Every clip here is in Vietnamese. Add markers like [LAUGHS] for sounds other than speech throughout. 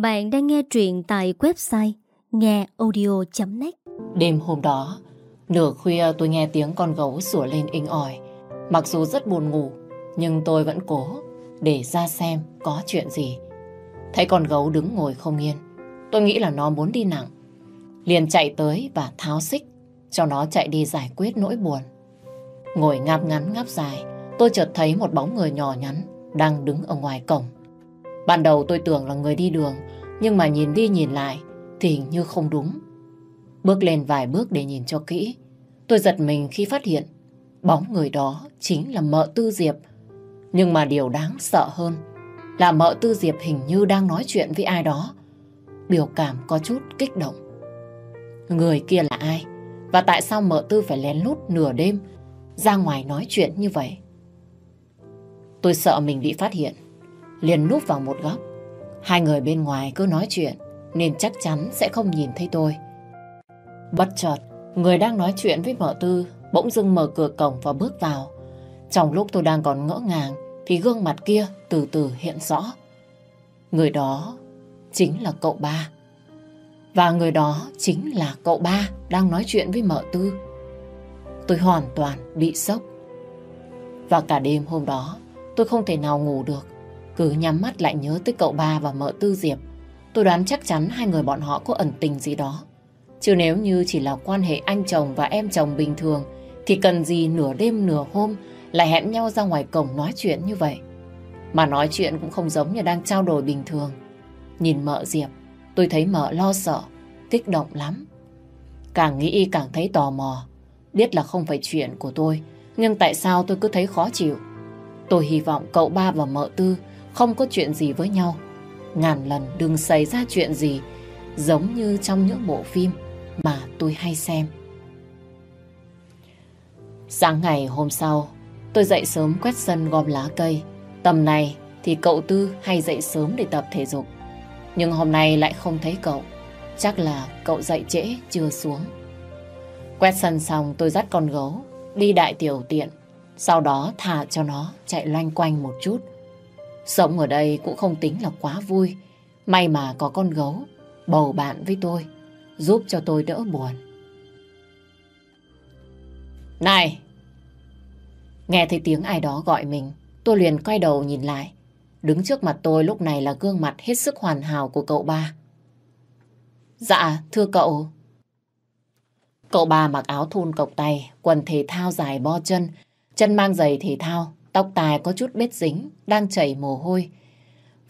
Bạn đang nghe truyện tại website ngheaudio.net. Đêm hôm đó, nửa khuya tôi nghe tiếng con gấu sủa lên inh ỏi. Mặc dù rất buồn ngủ, nhưng tôi vẫn cố để ra xem có chuyện gì. Thấy con gấu đứng ngồi không yên, tôi nghĩ là nó muốn đi nặng. Liền chạy tới và tháo xích, cho nó chạy đi giải quyết nỗi buồn. Ngồi ngáp ngắn ngáp dài, tôi chợt thấy một bóng người nhỏ nhắn đang đứng ở ngoài cổng. Ban đầu tôi tưởng là người đi đường, nhưng mà nhìn đi nhìn lại thì hình như không đúng. Bước lên vài bước để nhìn cho kỹ, tôi giật mình khi phát hiện bóng người đó chính là mợ Tư Diệp. Nhưng mà điều đáng sợ hơn là mợ Tư Diệp hình như đang nói chuyện với ai đó. Biểu cảm có chút kích động. Người kia là ai? Và tại sao mợ Tư phải lén lút nửa đêm ra ngoài nói chuyện như vậy? Tôi sợ mình bị phát hiện liền núp vào một góc. Hai người bên ngoài cứ nói chuyện nên chắc chắn sẽ không nhìn thấy tôi. Bất chợt, người đang nói chuyện với vợ Tư bỗng dưng mở cửa cổng và bước vào. Trong lúc tôi đang còn ngỡ ngàng thì gương mặt kia từ từ hiện rõ. Người đó chính là cậu ba. Và người đó chính là cậu ba đang nói chuyện với mợ Tư. Tôi hoàn toàn bị sốc. Và cả đêm hôm đó tôi không thể nào ngủ được. Cứ nhắm mắt lại nhớ tới cậu ba và mợ Tư Diệp. Tôi đoán chắc chắn hai người bọn họ có ẩn tình gì đó. Chứ nếu như chỉ là quan hệ anh chồng và em chồng bình thường thì cần gì nửa đêm nửa hôm lại hẹn nhau ra ngoài cổng nói chuyện như vậy. Mà nói chuyện cũng không giống như đang trao đổi bình thường. Nhìn mợ Diệp, tôi thấy mợ lo sợ, kích động lắm. Càng nghĩ càng thấy tò mò. Biết là không phải chuyện của tôi, nhưng tại sao tôi cứ thấy khó chịu. Tôi hy vọng cậu ba và mợ tư không có chuyện gì với nhau. Ngàn lần đừng xảy ra chuyện gì giống như trong những bộ phim mà tôi hay xem. Sáng ngày hôm sau, tôi dậy sớm quét sân gom lá cây. Tầm này thì cậu Tư hay dậy sớm để tập thể dục. Nhưng hôm nay lại không thấy cậu. Chắc là cậu dậy trễ chưa xuống. Quét sân xong tôi dắt con gấu đi đại tiểu tiện. Sau đó thả cho nó chạy loanh quanh một chút. Sống ở đây cũng không tính là quá vui. May mà có con gấu bầu bạn với tôi, giúp cho tôi đỡ buồn. Này! Nghe thấy tiếng ai đó gọi mình, tôi liền quay đầu nhìn lại. Đứng trước mặt tôi lúc này là gương mặt hết sức hoàn hảo của cậu ba. Dạ, thưa cậu. Cậu ba mặc áo thun cộc tay, quần thể thao dài bo chân, chân mang giày thể thao, tóc tài có chút bết dính, đang chảy mồ hôi.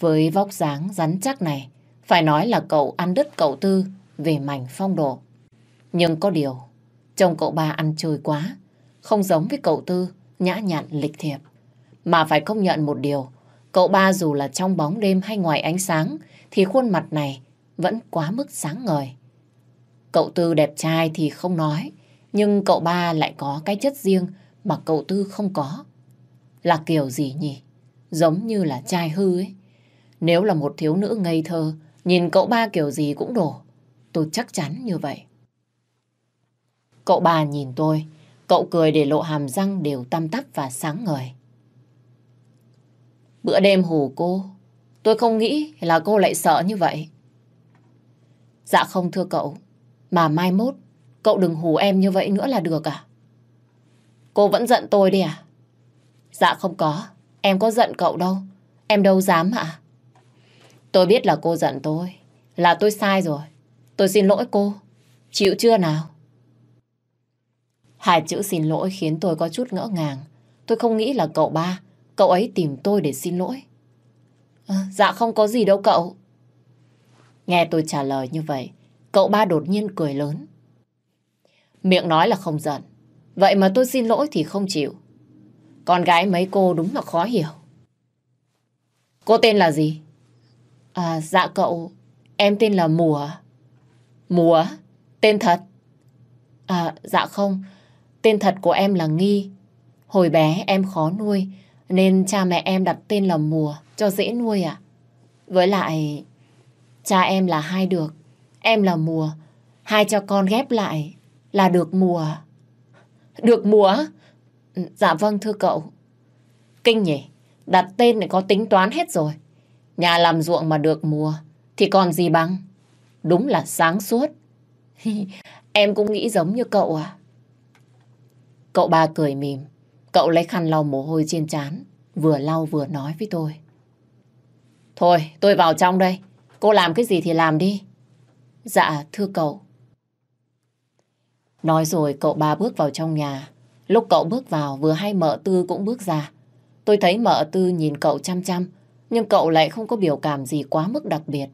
Với vóc dáng rắn chắc này, phải nói là cậu ăn đứt cậu Tư về mảnh phong độ. Nhưng có điều, chồng cậu ba ăn chơi quá, không giống với cậu Tư, nhã nhặn lịch thiệp. Mà phải công nhận một điều, cậu ba dù là trong bóng đêm hay ngoài ánh sáng, thì khuôn mặt này vẫn quá mức sáng ngời. Cậu Tư đẹp trai thì không nói, nhưng cậu ba lại có cái chất riêng mà cậu Tư không có. Là kiểu gì nhỉ? Giống như là trai hư ấy. Nếu là một thiếu nữ ngây thơ, nhìn cậu ba kiểu gì cũng đổ. Tôi chắc chắn như vậy. Cậu ba nhìn tôi, cậu cười để lộ hàm răng đều tăm tắp và sáng ngời. Bữa đêm hù cô, tôi không nghĩ là cô lại sợ như vậy. Dạ không thưa cậu, mà mai mốt cậu đừng hù em như vậy nữa là được à? Cô vẫn giận tôi đi à? Dạ không có, em có giận cậu đâu. Em đâu dám ạ. Tôi biết là cô giận tôi, là tôi sai rồi. Tôi xin lỗi cô. Chịu chưa nào? Hai chữ xin lỗi khiến tôi có chút ngỡ ngàng. Tôi không nghĩ là cậu ba, cậu ấy tìm tôi để xin lỗi. À, dạ không có gì đâu cậu. Nghe tôi trả lời như vậy, cậu ba đột nhiên cười lớn. Miệng nói là không giận, vậy mà tôi xin lỗi thì không chịu. Con gái mấy cô đúng là khó hiểu. Cô tên là gì? À, dạ cậu, em tên là Mùa. Mùa? Tên thật? À, dạ không, tên thật của em là Nghi. Hồi bé em khó nuôi, nên cha mẹ em đặt tên là Mùa, cho dễ nuôi à. Với lại, cha em là hai được, em là Mùa. Hai cho con ghép lại là được Mùa. Được Mùa? Dạ vâng thưa cậu. Kinh nhỉ, đặt tên này có tính toán hết rồi. Nhà làm ruộng mà được mùa, Thì còn gì bằng? Đúng là sáng suốt. [LAUGHS] em cũng nghĩ giống như cậu à? Cậu ba cười mỉm. Cậu lấy khăn lau mồ hôi trên trán, vừa lau vừa nói với tôi. Thôi, tôi vào trong đây. Cô làm cái gì thì làm đi. Dạ, thưa cậu. Nói rồi cậu ba bước vào trong nhà. Lúc cậu bước vào, vừa hay mợ tư cũng bước ra. Tôi thấy mợ tư nhìn cậu chăm chăm, nhưng cậu lại không có biểu cảm gì quá mức đặc biệt.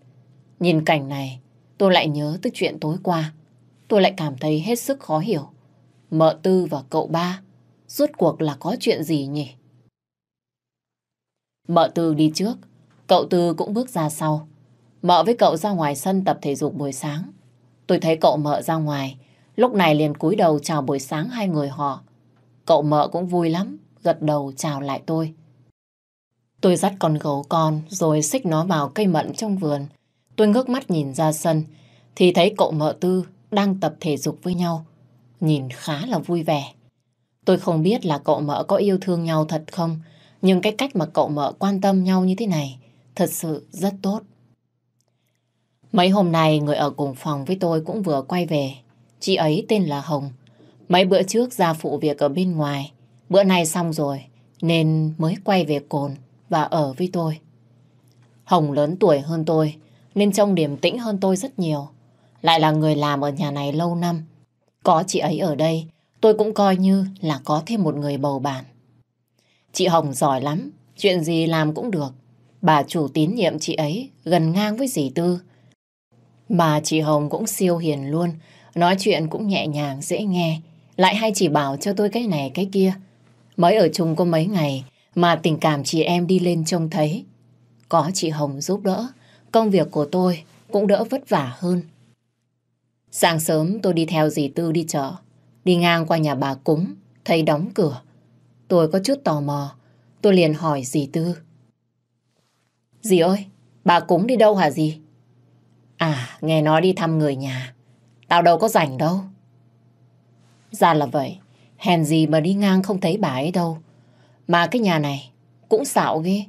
Nhìn cảnh này, tôi lại nhớ tới chuyện tối qua. Tôi lại cảm thấy hết sức khó hiểu. Mợ tư và cậu ba, rốt cuộc là có chuyện gì nhỉ? Mợ tư đi trước, cậu tư cũng bước ra sau. Mợ với cậu ra ngoài sân tập thể dục buổi sáng. Tôi thấy cậu mợ ra ngoài, lúc này liền cúi đầu chào buổi sáng hai người họ. Cậu mợ cũng vui lắm, gật đầu chào lại tôi. Tôi dắt con gấu con rồi xích nó vào cây mận trong vườn. Tôi ngước mắt nhìn ra sân thì thấy cậu mợ tư đang tập thể dục với nhau. Nhìn khá là vui vẻ. Tôi không biết là cậu mợ có yêu thương nhau thật không nhưng cái cách mà cậu mợ quan tâm nhau như thế này thật sự rất tốt. Mấy hôm nay người ở cùng phòng với tôi cũng vừa quay về. Chị ấy tên là Hồng. Mấy bữa trước ra phụ việc ở bên ngoài. Bữa nay xong rồi nên mới quay về cồn và ở với tôi. Hồng lớn tuổi hơn tôi nên trông điềm tĩnh hơn tôi rất nhiều. Lại là người làm ở nhà này lâu năm. Có chị ấy ở đây tôi cũng coi như là có thêm một người bầu bàn. Chị Hồng giỏi lắm, chuyện gì làm cũng được. Bà chủ tín nhiệm chị ấy gần ngang với dì Tư. bà chị Hồng cũng siêu hiền luôn, nói chuyện cũng nhẹ nhàng, dễ nghe. Lại hay chỉ bảo cho tôi cái này cái kia. Mới ở chung có mấy ngày mà tình cảm chị em đi lên trông thấy. Có chị Hồng giúp đỡ, công việc của tôi cũng đỡ vất vả hơn. Sáng sớm tôi đi theo dì Tư đi chợ, đi ngang qua nhà bà cúng, thấy đóng cửa. Tôi có chút tò mò, tôi liền hỏi dì Tư. Dì ơi, bà cúng đi đâu hả dì? À, nghe nói đi thăm người nhà. Tao đâu có rảnh đâu. Ra là vậy, hèn gì mà đi ngang không thấy bà ấy đâu. Mà cái nhà này cũng xạo ghê.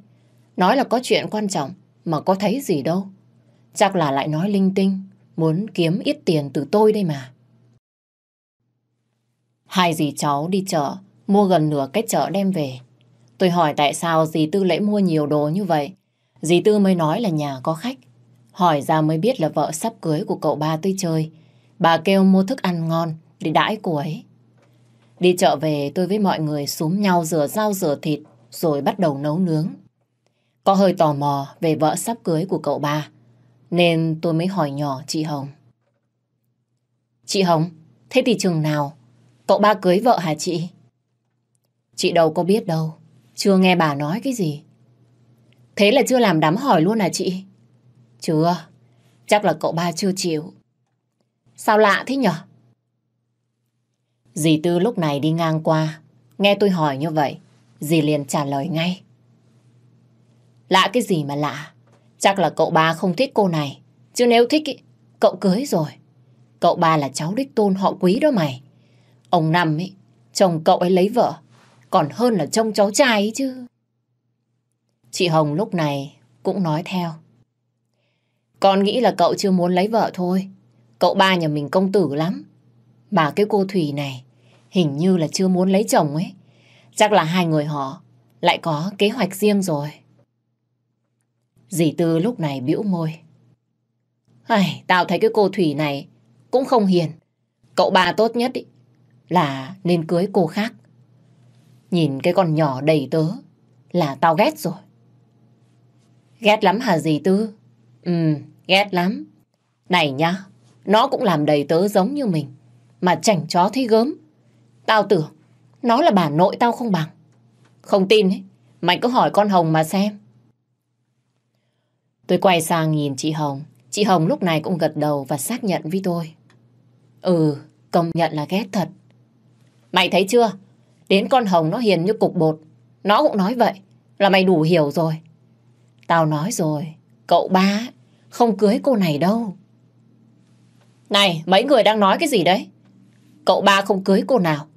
Nói là có chuyện quan trọng mà có thấy gì đâu. Chắc là lại nói linh tinh, muốn kiếm ít tiền từ tôi đây mà. Hai dì cháu đi chợ, mua gần nửa cái chợ đem về. Tôi hỏi tại sao dì Tư lại mua nhiều đồ như vậy. Dì Tư mới nói là nhà có khách. Hỏi ra mới biết là vợ sắp cưới của cậu ba tôi chơi. Bà kêu mua thức ăn ngon để đãi cô ấy. Đi chợ về tôi với mọi người súm nhau rửa rau rửa thịt rồi bắt đầu nấu nướng. Có hơi tò mò về vợ sắp cưới của cậu ba nên tôi mới hỏi nhỏ chị Hồng. Chị Hồng, thế thì chừng nào cậu ba cưới vợ hả chị? Chị đâu có biết đâu, chưa nghe bà nói cái gì. Thế là chưa làm đám hỏi luôn hả chị? Chưa, chắc là cậu ba chưa chịu. Sao lạ thế nhở? Dì Tư lúc này đi ngang qua, nghe tôi hỏi như vậy, dì liền trả lời ngay. Lạ cái gì mà lạ? Chắc là cậu ba không thích cô này, chứ nếu thích ý, cậu cưới rồi. Cậu ba là cháu đích tôn họ quý đó mày. Ông Năm ấy, chồng cậu ấy lấy vợ, còn hơn là trông cháu trai ấy chứ. Chị Hồng lúc này cũng nói theo. Con nghĩ là cậu chưa muốn lấy vợ thôi. Cậu ba nhà mình công tử lắm. Mà cái cô Thủy này hình như là chưa muốn lấy chồng ấy. Chắc là hai người họ lại có kế hoạch riêng rồi. Dì Tư lúc này bĩu môi. Ai, tao thấy cái cô Thủy này cũng không hiền. Cậu bà tốt nhất ý, là nên cưới cô khác. Nhìn cái con nhỏ đầy tớ là tao ghét rồi. Ghét lắm hả dì Tư? Ừ, ghét lắm. Này nhá, nó cũng làm đầy tớ giống như mình. Mà chảnh chó thấy gớm. Tao tưởng nó là bà nội tao không bằng. Không tin ấy, mày cứ hỏi con Hồng mà xem. Tôi quay sang nhìn chị Hồng. Chị Hồng lúc này cũng gật đầu và xác nhận với tôi. Ừ, công nhận là ghét thật. Mày thấy chưa? Đến con Hồng nó hiền như cục bột. Nó cũng nói vậy. Là mày đủ hiểu rồi. Tao nói rồi. Cậu ba không cưới cô này đâu. Này, mấy người đang nói cái gì đấy? Cậu ba không cưới cô nào.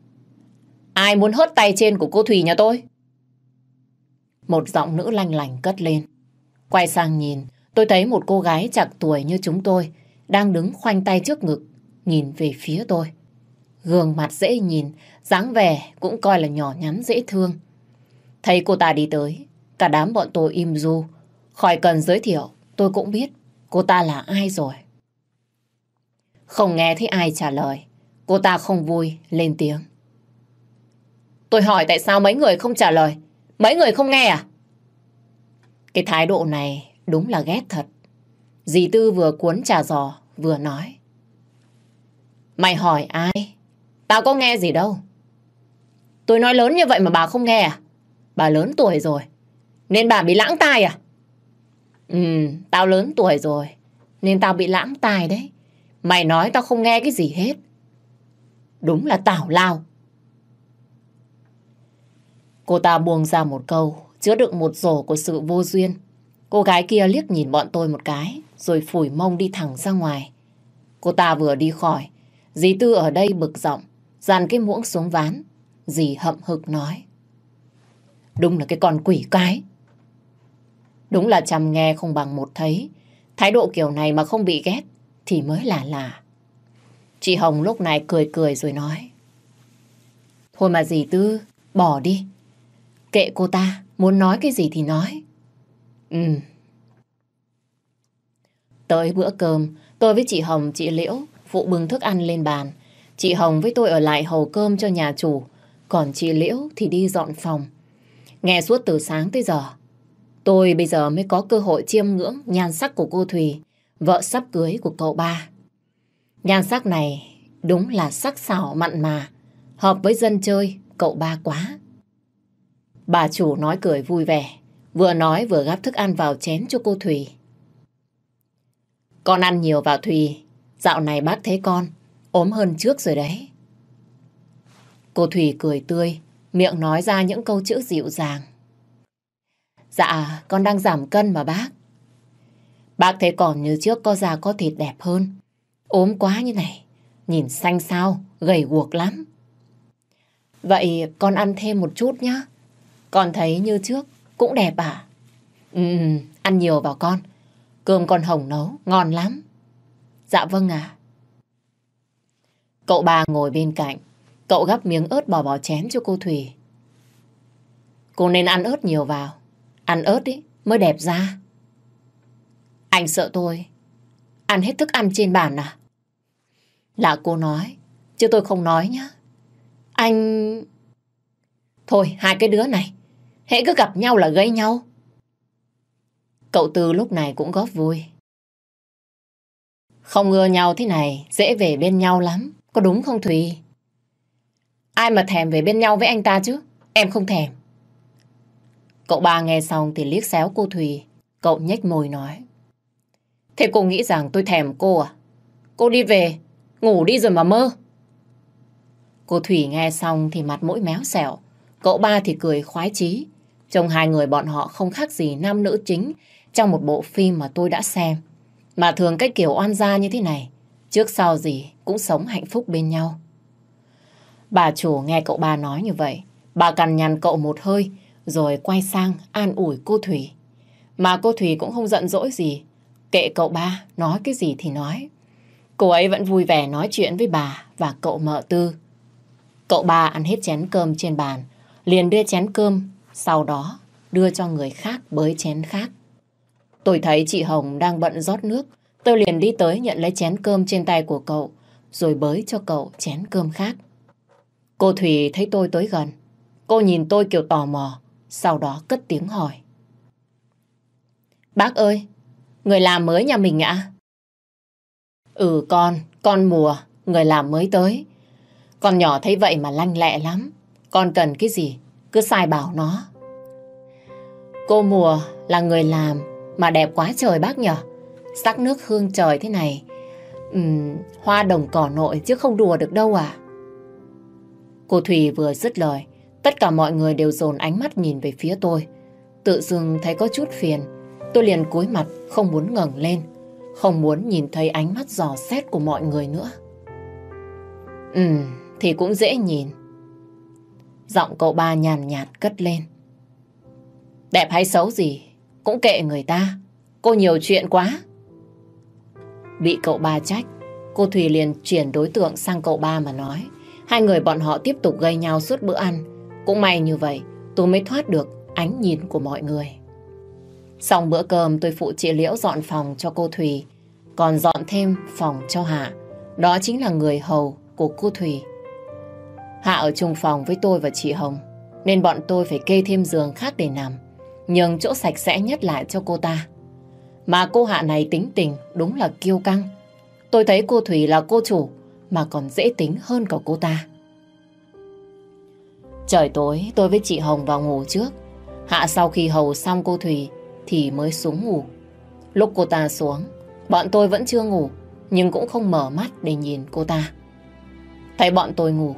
Ai muốn hớt tay trên của cô Thùy nhà tôi? Một giọng nữ lanh lành cất lên. Quay sang nhìn, tôi thấy một cô gái chạc tuổi như chúng tôi đang đứng khoanh tay trước ngực, nhìn về phía tôi. Gương mặt dễ nhìn, dáng vẻ cũng coi là nhỏ nhắn dễ thương. Thấy cô ta đi tới, cả đám bọn tôi im du. Khỏi cần giới thiệu, tôi cũng biết cô ta là ai rồi. Không nghe thấy ai trả lời, cô ta không vui, lên tiếng. Tôi hỏi tại sao mấy người không trả lời? Mấy người không nghe à? Cái thái độ này đúng là ghét thật. Dì Tư vừa cuốn trà giò, vừa nói. Mày hỏi ai? Tao có nghe gì đâu. Tôi nói lớn như vậy mà bà không nghe à? Bà lớn tuổi rồi. Nên bà bị lãng tai à? Ừ, tao lớn tuổi rồi. Nên tao bị lãng tai đấy. Mày nói tao không nghe cái gì hết. Đúng là tảo lao. Cô ta buông ra một câu, chứa đựng một rổ của sự vô duyên. Cô gái kia liếc nhìn bọn tôi một cái, rồi phủi mông đi thẳng ra ngoài. Cô ta vừa đi khỏi, dì Tư ở đây bực giọng, dàn cái muỗng xuống ván. Dì hậm hực nói. Đúng là cái con quỷ cái. Đúng là chăm nghe không bằng một thấy. Thái độ kiểu này mà không bị ghét thì mới là lạ. Chị Hồng lúc này cười cười rồi nói. Thôi mà dì Tư, bỏ đi. Kệ cô ta, muốn nói cái gì thì nói. Ừ. Tới bữa cơm, tôi với chị Hồng, chị Liễu phụ bưng thức ăn lên bàn. Chị Hồng với tôi ở lại hầu cơm cho nhà chủ, còn chị Liễu thì đi dọn phòng. Nghe suốt từ sáng tới giờ, tôi bây giờ mới có cơ hội chiêm ngưỡng nhan sắc của cô Thùy, vợ sắp cưới của cậu ba. Nhan sắc này đúng là sắc sảo mặn mà, hợp với dân chơi cậu ba quá. Bà chủ nói cười vui vẻ, vừa nói vừa gắp thức ăn vào chén cho cô Thùy. Con ăn nhiều vào Thùy, dạo này bác thấy con, ốm hơn trước rồi đấy. Cô Thùy cười tươi, miệng nói ra những câu chữ dịu dàng. Dạ, con đang giảm cân mà bác. Bác thấy còn như trước có da có thịt đẹp hơn. Ốm quá như này, nhìn xanh xao, gầy guộc lắm. Vậy con ăn thêm một chút nhá. Con thấy như trước cũng đẹp à? Ừ, ăn nhiều vào con. Cơm con Hồng nấu, ngon lắm. Dạ vâng à. Cậu ba ngồi bên cạnh. Cậu gắp miếng ớt bỏ vào chén cho cô thủy. Cô nên ăn ớt nhiều vào. Ăn ớt ý, mới đẹp da. Anh sợ tôi. Ăn hết thức ăn trên bàn à? Là cô nói, chứ tôi không nói nhá. Anh... Thôi, hai cái đứa này, hễ cứ gặp nhau là gây nhau. Cậu Tư lúc này cũng góp vui. Không ưa nhau thế này, dễ về bên nhau lắm. Có đúng không Thùy? Ai mà thèm về bên nhau với anh ta chứ? Em không thèm. Cậu ba nghe xong thì liếc xéo cô Thùy. Cậu nhếch môi nói. Thế cô nghĩ rằng tôi thèm cô à? Cô đi về, ngủ đi rồi mà mơ. Cô Thủy nghe xong thì mặt mũi méo xẻo. Cậu ba thì cười khoái chí. Trông hai người bọn họ không khác gì nam nữ chính trong một bộ phim mà tôi đã xem. Mà thường cái kiểu oan gia như thế này, trước sau gì cũng sống hạnh phúc bên nhau. Bà chủ nghe cậu ba nói như vậy, bà cằn nhằn cậu một hơi, rồi quay sang an ủi cô Thủy. Mà cô Thủy cũng không giận dỗi gì, kệ cậu ba nói cái gì thì nói. Cô ấy vẫn vui vẻ nói chuyện với bà và cậu mợ tư. Cậu ba ăn hết chén cơm trên bàn, liền đưa chén cơm, sau đó đưa cho người khác bới chén khác. Tôi thấy chị Hồng đang bận rót nước, tôi liền đi tới nhận lấy chén cơm trên tay của cậu, rồi bới cho cậu chén cơm khác. Cô Thủy thấy tôi tới gần, cô nhìn tôi kiểu tò mò, sau đó cất tiếng hỏi. Bác ơi, người làm mới nhà mình ạ? Ừ con, con mùa, người làm mới tới. Con nhỏ thấy vậy mà lanh lẹ lắm. Con cần cái gì, cứ sai bảo nó. Cô mùa là người làm mà đẹp quá trời bác nhở. Sắc nước hương trời thế này. Uhm, hoa đồng cỏ nội chứ không đùa được đâu à. Cô Thùy vừa dứt lời, tất cả mọi người đều dồn ánh mắt nhìn về phía tôi. Tự dưng thấy có chút phiền, tôi liền cúi mặt không muốn ngẩng lên, không muốn nhìn thấy ánh mắt dò xét của mọi người nữa. Ừ, thì cũng dễ nhìn. Giọng cậu ba nhàn nhạt cất lên. Đẹp hay xấu gì, cũng kệ người ta. cô nhiều chuyện quá. Bị cậu ba trách, cô Thùy liền chuyển đối tượng sang cậu ba mà nói. Hai người bọn họ tiếp tục gây nhau suốt bữa ăn. Cũng may như vậy, tôi mới thoát được ánh nhìn của mọi người. Xong bữa cơm tôi phụ chị Liễu dọn phòng cho cô Thùy, còn dọn thêm phòng cho Hạ. Đó chính là người hầu của cô Thùy. Hạ ở chung phòng với tôi và chị Hồng, nên bọn tôi phải kê thêm giường khác để nằm, nhường chỗ sạch sẽ nhất lại cho cô ta. Mà cô Hạ này tính tình đúng là kiêu căng. Tôi thấy cô Thủy là cô chủ, mà còn dễ tính hơn cả cô ta. Trời tối, tôi với chị Hồng vào ngủ trước. Hạ sau khi hầu xong cô Thùy thì mới xuống ngủ. Lúc cô ta xuống, bọn tôi vẫn chưa ngủ, nhưng cũng không mở mắt để nhìn cô ta. Thấy bọn tôi ngủ,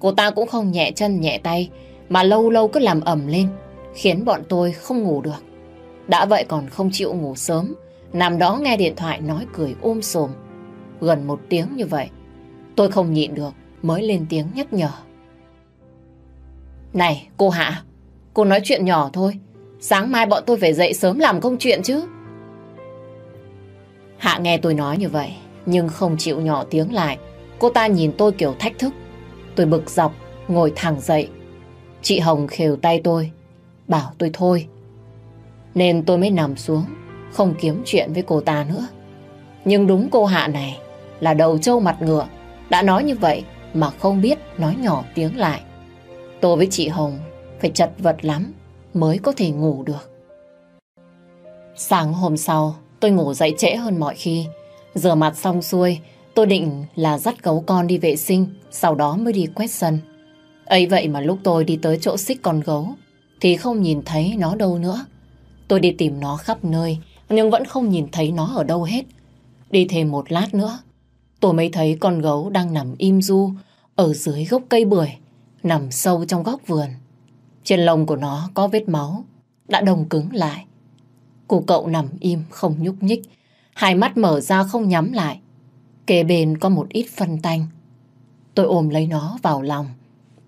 cô ta cũng không nhẹ chân nhẹ tay, mà lâu lâu cứ làm ẩm lên, khiến bọn tôi không ngủ được. Đã vậy còn không chịu ngủ sớm, nằm đó nghe điện thoại nói cười um ôm sồm. Gần một tiếng như vậy, tôi không nhịn được, mới lên tiếng nhắc nhở. Này, cô Hạ, cô nói chuyện nhỏ thôi, Sáng mai bọn tôi phải dậy sớm làm công chuyện chứ. Hạ nghe tôi nói như vậy, nhưng không chịu nhỏ tiếng lại. Cô ta nhìn tôi kiểu thách thức. Tôi bực dọc, ngồi thẳng dậy. Chị Hồng khều tay tôi, bảo tôi thôi. Nên tôi mới nằm xuống, không kiếm chuyện với cô ta nữa. Nhưng đúng cô Hạ này là đầu trâu mặt ngựa. Đã nói như vậy mà không biết nói nhỏ tiếng lại. Tôi với chị Hồng phải chật vật lắm mới có thể ngủ được. Sáng hôm sau, tôi ngủ dậy trễ hơn mọi khi. Rửa mặt xong xuôi, tôi định là dắt gấu con đi vệ sinh, sau đó mới đi quét sân. ấy vậy mà lúc tôi đi tới chỗ xích con gấu, thì không nhìn thấy nó đâu nữa. Tôi đi tìm nó khắp nơi, nhưng vẫn không nhìn thấy nó ở đâu hết. Đi thêm một lát nữa, tôi mới thấy con gấu đang nằm im du ở dưới gốc cây bưởi, nằm sâu trong góc vườn. Trên lông của nó có vết máu, đã đông cứng lại. Cô cậu nằm im không nhúc nhích, hai mắt mở ra không nhắm lại. Kế bên có một ít phân tanh. Tôi ôm lấy nó vào lòng.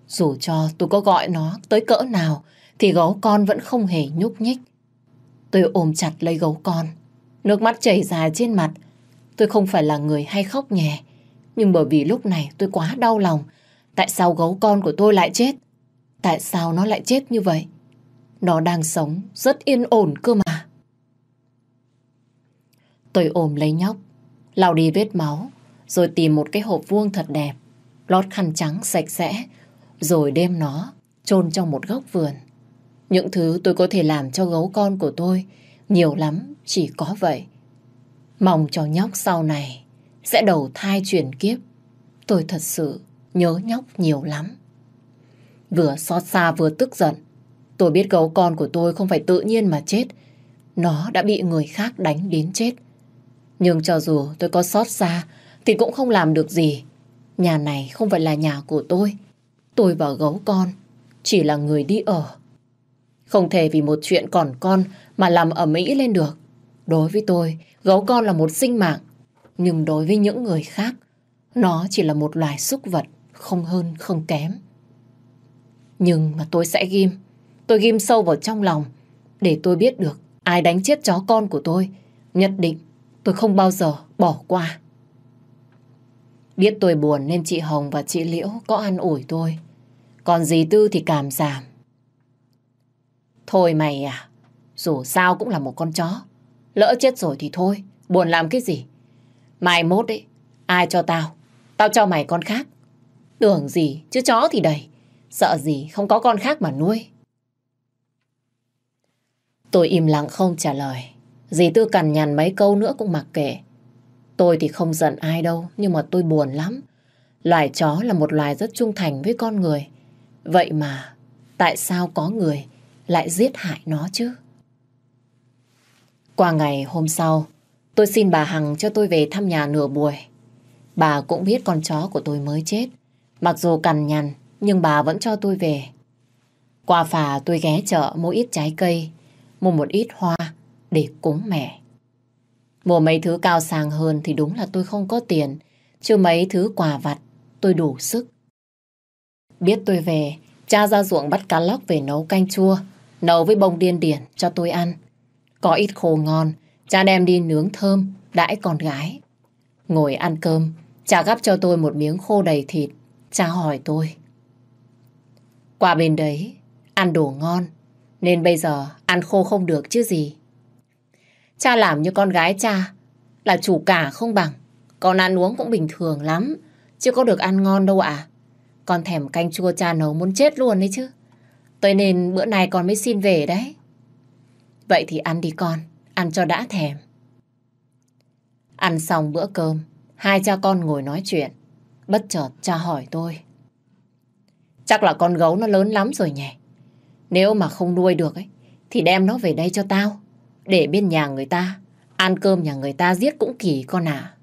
Dù cho tôi có gọi nó tới cỡ nào, thì gấu con vẫn không hề nhúc nhích. Tôi ôm chặt lấy gấu con. Nước mắt chảy dài trên mặt. Tôi không phải là người hay khóc nhẹ. Nhưng bởi vì lúc này tôi quá đau lòng. Tại sao gấu con của tôi lại chết? Tại sao nó lại chết như vậy? Nó đang sống rất yên ổn cơ mà. Tôi ôm lấy nhóc, lau đi vết máu, rồi tìm một cái hộp vuông thật đẹp, lót khăn trắng sạch sẽ, rồi đem nó chôn trong một góc vườn. Những thứ tôi có thể làm cho gấu con của tôi nhiều lắm, chỉ có vậy. Mong cho nhóc sau này sẽ đầu thai chuyển kiếp. Tôi thật sự nhớ nhóc nhiều lắm. Vừa xót xa vừa tức giận. Tôi biết gấu con của tôi không phải tự nhiên mà chết. Nó đã bị người khác đánh đến chết. Nhưng cho dù tôi có xót xa thì cũng không làm được gì. Nhà này không phải là nhà của tôi. Tôi và gấu con chỉ là người đi ở. Không thể vì một chuyện còn con mà làm ở Mỹ lên được. Đối với tôi, gấu con là một sinh mạng. Nhưng đối với những người khác, nó chỉ là một loài súc vật, không hơn không kém. Nhưng mà tôi sẽ ghim. Tôi ghim sâu vào trong lòng để tôi biết được ai đánh chết chó con của tôi. Nhất định tôi không bao giờ bỏ qua. Biết tôi buồn nên chị Hồng và chị Liễu có an ủi tôi. Còn dì Tư thì cảm giảm. Thôi mày à, dù sao cũng là một con chó. Lỡ chết rồi thì thôi, buồn làm cái gì. Mai mốt ấy, ai cho tao, tao cho mày con khác. Tưởng gì, chứ chó thì đầy. Sợ gì không có con khác mà nuôi. Tôi im lặng không trả lời. Dì Tư cằn nhằn mấy câu nữa cũng mặc kệ. Tôi thì không giận ai đâu, nhưng mà tôi buồn lắm. Loài chó là một loài rất trung thành với con người. Vậy mà, tại sao có người lại giết hại nó chứ? Qua ngày hôm sau, tôi xin bà Hằng cho tôi về thăm nhà nửa buổi. Bà cũng biết con chó của tôi mới chết. Mặc dù cằn nhằn, nhưng bà vẫn cho tôi về. Qua phà tôi ghé chợ mua ít trái cây, mua một ít hoa để cúng mẹ. Mua mấy thứ cao sang hơn thì đúng là tôi không có tiền, chứ mấy thứ quà vặt tôi đủ sức. Biết tôi về, cha ra ruộng bắt cá lóc về nấu canh chua, nấu với bông điên điển cho tôi ăn. Có ít khô ngon, cha đem đi nướng thơm, đãi con gái. Ngồi ăn cơm, cha gắp cho tôi một miếng khô đầy thịt. Cha hỏi tôi. Qua bên đấy, ăn đồ ngon, nên bây giờ ăn khô không được chứ gì. Cha làm như con gái cha, là chủ cả không bằng. Con ăn uống cũng bình thường lắm, chứ có được ăn ngon đâu ạ. Con thèm canh chua cha nấu muốn chết luôn đấy chứ. Tới nên bữa nay con mới xin về đấy. Vậy thì ăn đi con, ăn cho đã thèm. Ăn xong bữa cơm, hai cha con ngồi nói chuyện. Bất chợt cha hỏi tôi. Chắc là con gấu nó lớn lắm rồi nhỉ. Nếu mà không nuôi được ấy, thì đem nó về đây cho tao. Để bên nhà người ta, ăn cơm nhà người ta giết cũng kỳ con à.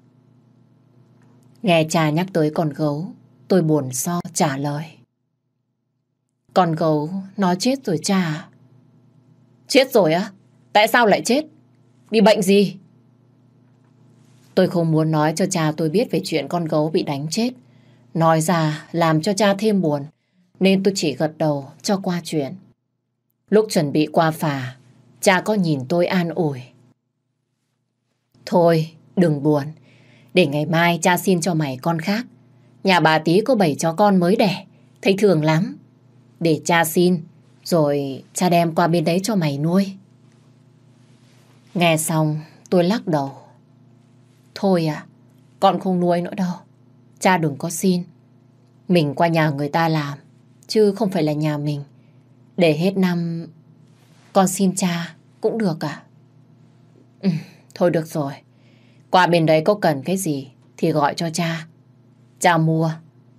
Nghe cha nhắc tới con gấu, tôi buồn so trả lời. Con gấu nó chết rồi cha Chết rồi á? Tại sao lại chết? Bị bệnh gì? Tôi không muốn nói cho cha tôi biết về chuyện con gấu bị đánh chết. Nói ra làm cho cha thêm buồn. Nên tôi chỉ gật đầu cho qua chuyện. Lúc chuẩn bị qua phà, cha có nhìn tôi an ủi. Thôi, đừng buồn. Để ngày mai cha xin cho mày con khác. Nhà bà tí có bảy chó con mới đẻ. Thấy thường lắm. Để cha xin, rồi cha đem qua bên đấy cho mày nuôi. Nghe xong, tôi lắc đầu. Thôi à, con không nuôi nữa đâu. Cha đừng có xin. Mình qua nhà người ta làm, chứ không phải là nhà mình. Để hết năm, con xin cha cũng được à? Ừ, thôi được rồi. Qua bên đấy có cần cái gì thì gọi cho cha. Cha mua,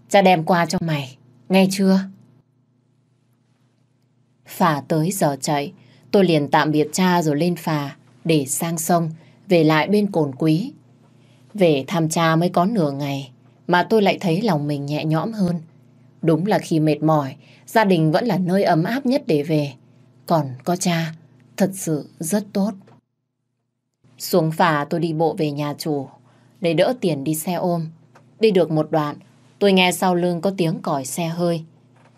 cha đem qua cho mày, nghe chưa? Phà tới giờ chạy, tôi liền tạm biệt cha rồi lên phà để sang sông, về lại bên cồn quý. Về thăm cha mới có nửa ngày, mà tôi lại thấy lòng mình nhẹ nhõm hơn. Đúng là khi mệt mỏi, gia đình vẫn là nơi ấm áp nhất để về. Còn có cha, thật sự rất tốt. Xuống phà tôi đi bộ về nhà chủ, để đỡ tiền đi xe ôm. Đi được một đoạn, tôi nghe sau lưng có tiếng còi xe hơi.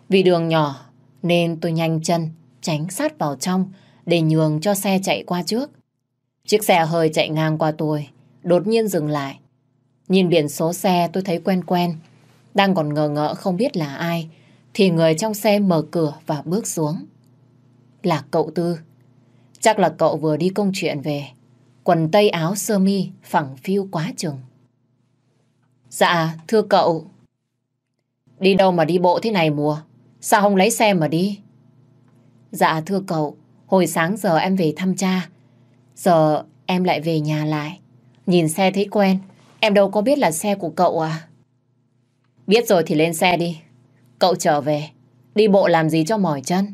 Vì đường nhỏ nên tôi nhanh chân, tránh sát vào trong để nhường cho xe chạy qua trước. Chiếc xe hơi chạy ngang qua tôi, đột nhiên dừng lại. Nhìn biển số xe tôi thấy quen quen. Đang còn ngờ ngỡ không biết là ai, thì người trong xe mở cửa và bước xuống. Là cậu Tư. Chắc là cậu vừa đi công chuyện về. Quần tây áo sơ mi phẳng phiu quá chừng. Dạ, thưa cậu. Đi đâu mà đi bộ thế này mùa? Sao không lấy xe mà đi? Dạ thưa cậu, hồi sáng giờ em về thăm cha. Giờ em lại về nhà lại. Nhìn xe thấy quen, em đâu có biết là xe của cậu à? Biết rồi thì lên xe đi. Cậu trở về, đi bộ làm gì cho mỏi chân?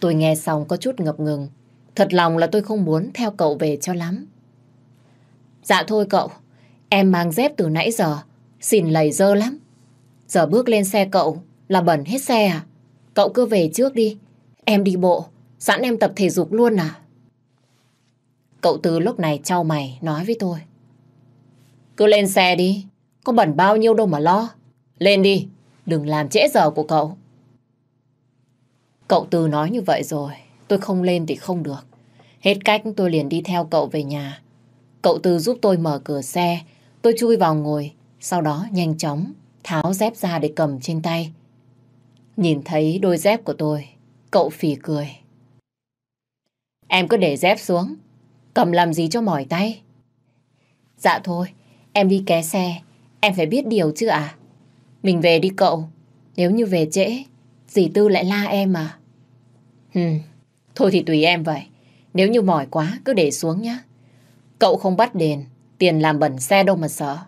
Tôi nghe xong có chút ngập ngừng. Thật lòng là tôi không muốn theo cậu về cho lắm. Dạ thôi cậu, em mang dép từ nãy giờ, xỉn lầy dơ lắm. Giờ bước lên xe cậu là bẩn hết xe à? Cậu cứ về trước đi. Em đi bộ, sẵn em tập thể dục luôn à? Cậu Tư lúc này trao mày nói với tôi. Cứ lên xe đi, có bẩn bao nhiêu đâu mà lo. Lên đi, đừng làm trễ giờ của cậu. Cậu từ nói như vậy rồi, tôi không lên thì không được. Hết cách tôi liền đi theo cậu về nhà. Cậu từ giúp tôi mở cửa xe, tôi chui vào ngồi, sau đó nhanh chóng tháo dép ra để cầm trên tay. Nhìn thấy đôi dép của tôi, cậu phì cười. Em cứ để dép xuống, cầm làm gì cho mỏi tay. Dạ thôi, em đi ké xe, em phải biết điều chứ à. Mình về đi cậu, nếu như về trễ, dì Tư lại la em à. Ừ, thôi thì tùy em vậy. Nếu như mỏi quá, cứ để xuống nhá. Cậu không bắt đền, tiền làm bẩn xe đâu mà sợ.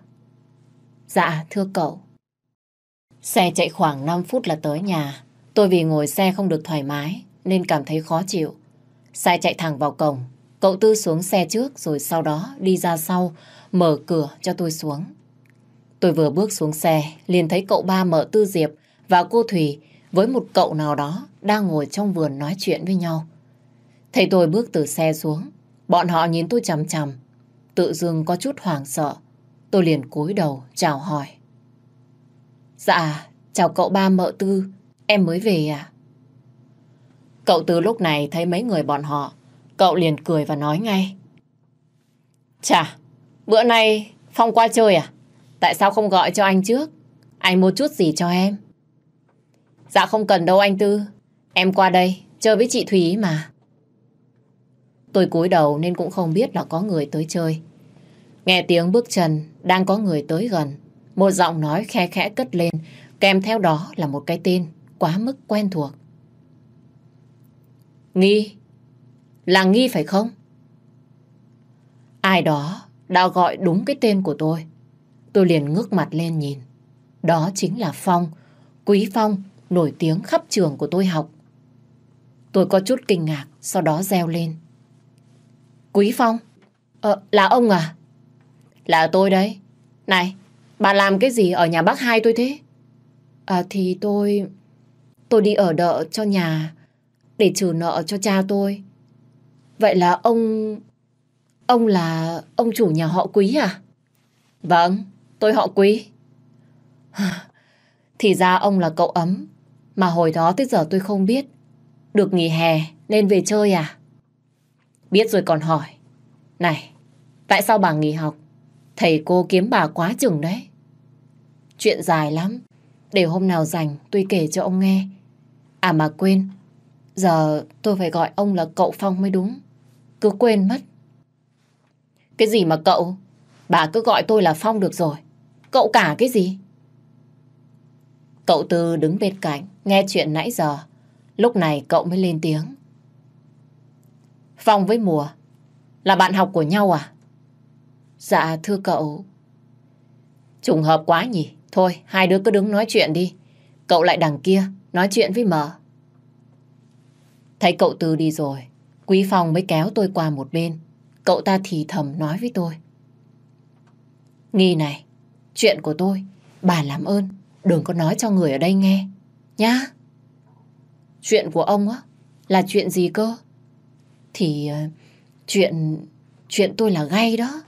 Dạ, thưa cậu. Xe chạy khoảng 5 phút là tới nhà. Tôi vì ngồi xe không được thoải mái nên cảm thấy khó chịu. Xe chạy thẳng vào cổng. Cậu Tư xuống xe trước rồi sau đó đi ra sau mở cửa cho tôi xuống. Tôi vừa bước xuống xe liền thấy cậu ba mở Tư Diệp và cô Thủy với một cậu nào đó đang ngồi trong vườn nói chuyện với nhau. Thấy tôi bước từ xe xuống, bọn họ nhìn tôi chằm chằm, tự dưng có chút hoảng sợ. Tôi liền cúi đầu chào hỏi. Dạ, chào cậu ba mợ tư, em mới về à? Cậu từ lúc này thấy mấy người bọn họ Cậu liền cười và nói ngay. Chà, bữa nay Phong qua chơi à? Tại sao không gọi cho anh trước? Anh mua chút gì cho em? Dạ không cần đâu anh Tư. Em qua đây, chơi với chị Thúy mà. Tôi cúi đầu nên cũng không biết là có người tới chơi. Nghe tiếng bước chân, đang có người tới gần. Một giọng nói khe khẽ cất lên, kèm theo đó là một cái tên quá mức quen thuộc. Nghi. Là Nghi phải không? Ai đó đã gọi đúng cái tên của tôi. Tôi liền ngước mặt lên nhìn. Đó chính là Phong, Quý Phong, nổi tiếng khắp trường của tôi học. Tôi có chút kinh ngạc, sau đó reo lên. Quý Phong? Ờ, là ông à? Là tôi đấy. Này, bà làm cái gì ở nhà bác hai tôi thế? À thì tôi... Tôi đi ở đợ cho nhà để trừ nợ cho cha tôi. Vậy là ông... Ông là ông chủ nhà họ Quý à? Vâng, tôi họ Quý. [SIGHS] Thì ra ông là cậu ấm, mà hồi đó tới giờ tôi không biết. Được nghỉ hè nên về chơi à? Biết rồi còn hỏi. Này, tại sao bà nghỉ học? Thầy cô kiếm bà quá chừng đấy. Chuyện dài lắm. Để hôm nào rảnh tôi kể cho ông nghe. À mà quên, giờ tôi phải gọi ông là cậu Phong mới đúng. Cứ quên mất. Cái gì mà cậu? Bà cứ gọi tôi là Phong được rồi. Cậu cả cái gì? Cậu Tư đứng bên cạnh, nghe chuyện nãy giờ. Lúc này cậu mới lên tiếng. Phong với Mùa là bạn học của nhau à? Dạ thưa cậu. Trùng hợp quá nhỉ. Thôi hai đứa cứ đứng nói chuyện đi. Cậu lại đằng kia nói chuyện với mờ. Thấy cậu Tư đi rồi. Quý Phong mới kéo tôi qua một bên. Cậu ta thì thầm nói với tôi. Nghi này, chuyện của tôi, bà làm ơn, đừng có nói cho người ở đây nghe, nhá. Chuyện của ông á, là chuyện gì cơ? Thì ờ, chuyện, chuyện tôi là gay đó.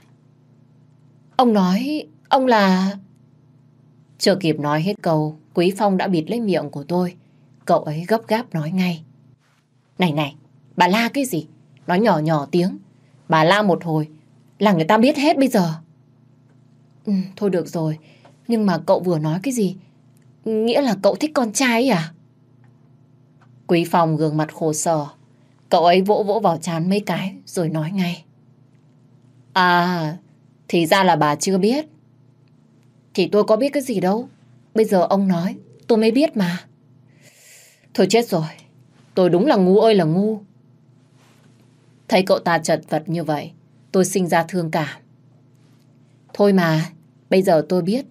Ông nói, ông là... Chưa kịp nói hết câu, Quý Phong đã bịt lấy miệng của tôi. Cậu ấy gấp gáp nói ngay. Này này, bà la cái gì? Nói nhỏ nhỏ tiếng. Bà la một hồi là người ta biết hết bây giờ. Ừ, thôi được rồi. Nhưng mà cậu vừa nói cái gì? Nghĩa là cậu thích con trai à? Quý Phong gương mặt khổ sở. Cậu ấy vỗ vỗ vào chán mấy cái rồi nói ngay. À, thì ra là bà chưa biết. Thì tôi có biết cái gì đâu. Bây giờ ông nói, tôi mới biết mà. Thôi chết rồi. Tôi đúng là ngu ơi là ngu. Thấy cậu ta chật vật như vậy, tôi sinh ra thương cảm. Thôi mà, bây giờ tôi biết,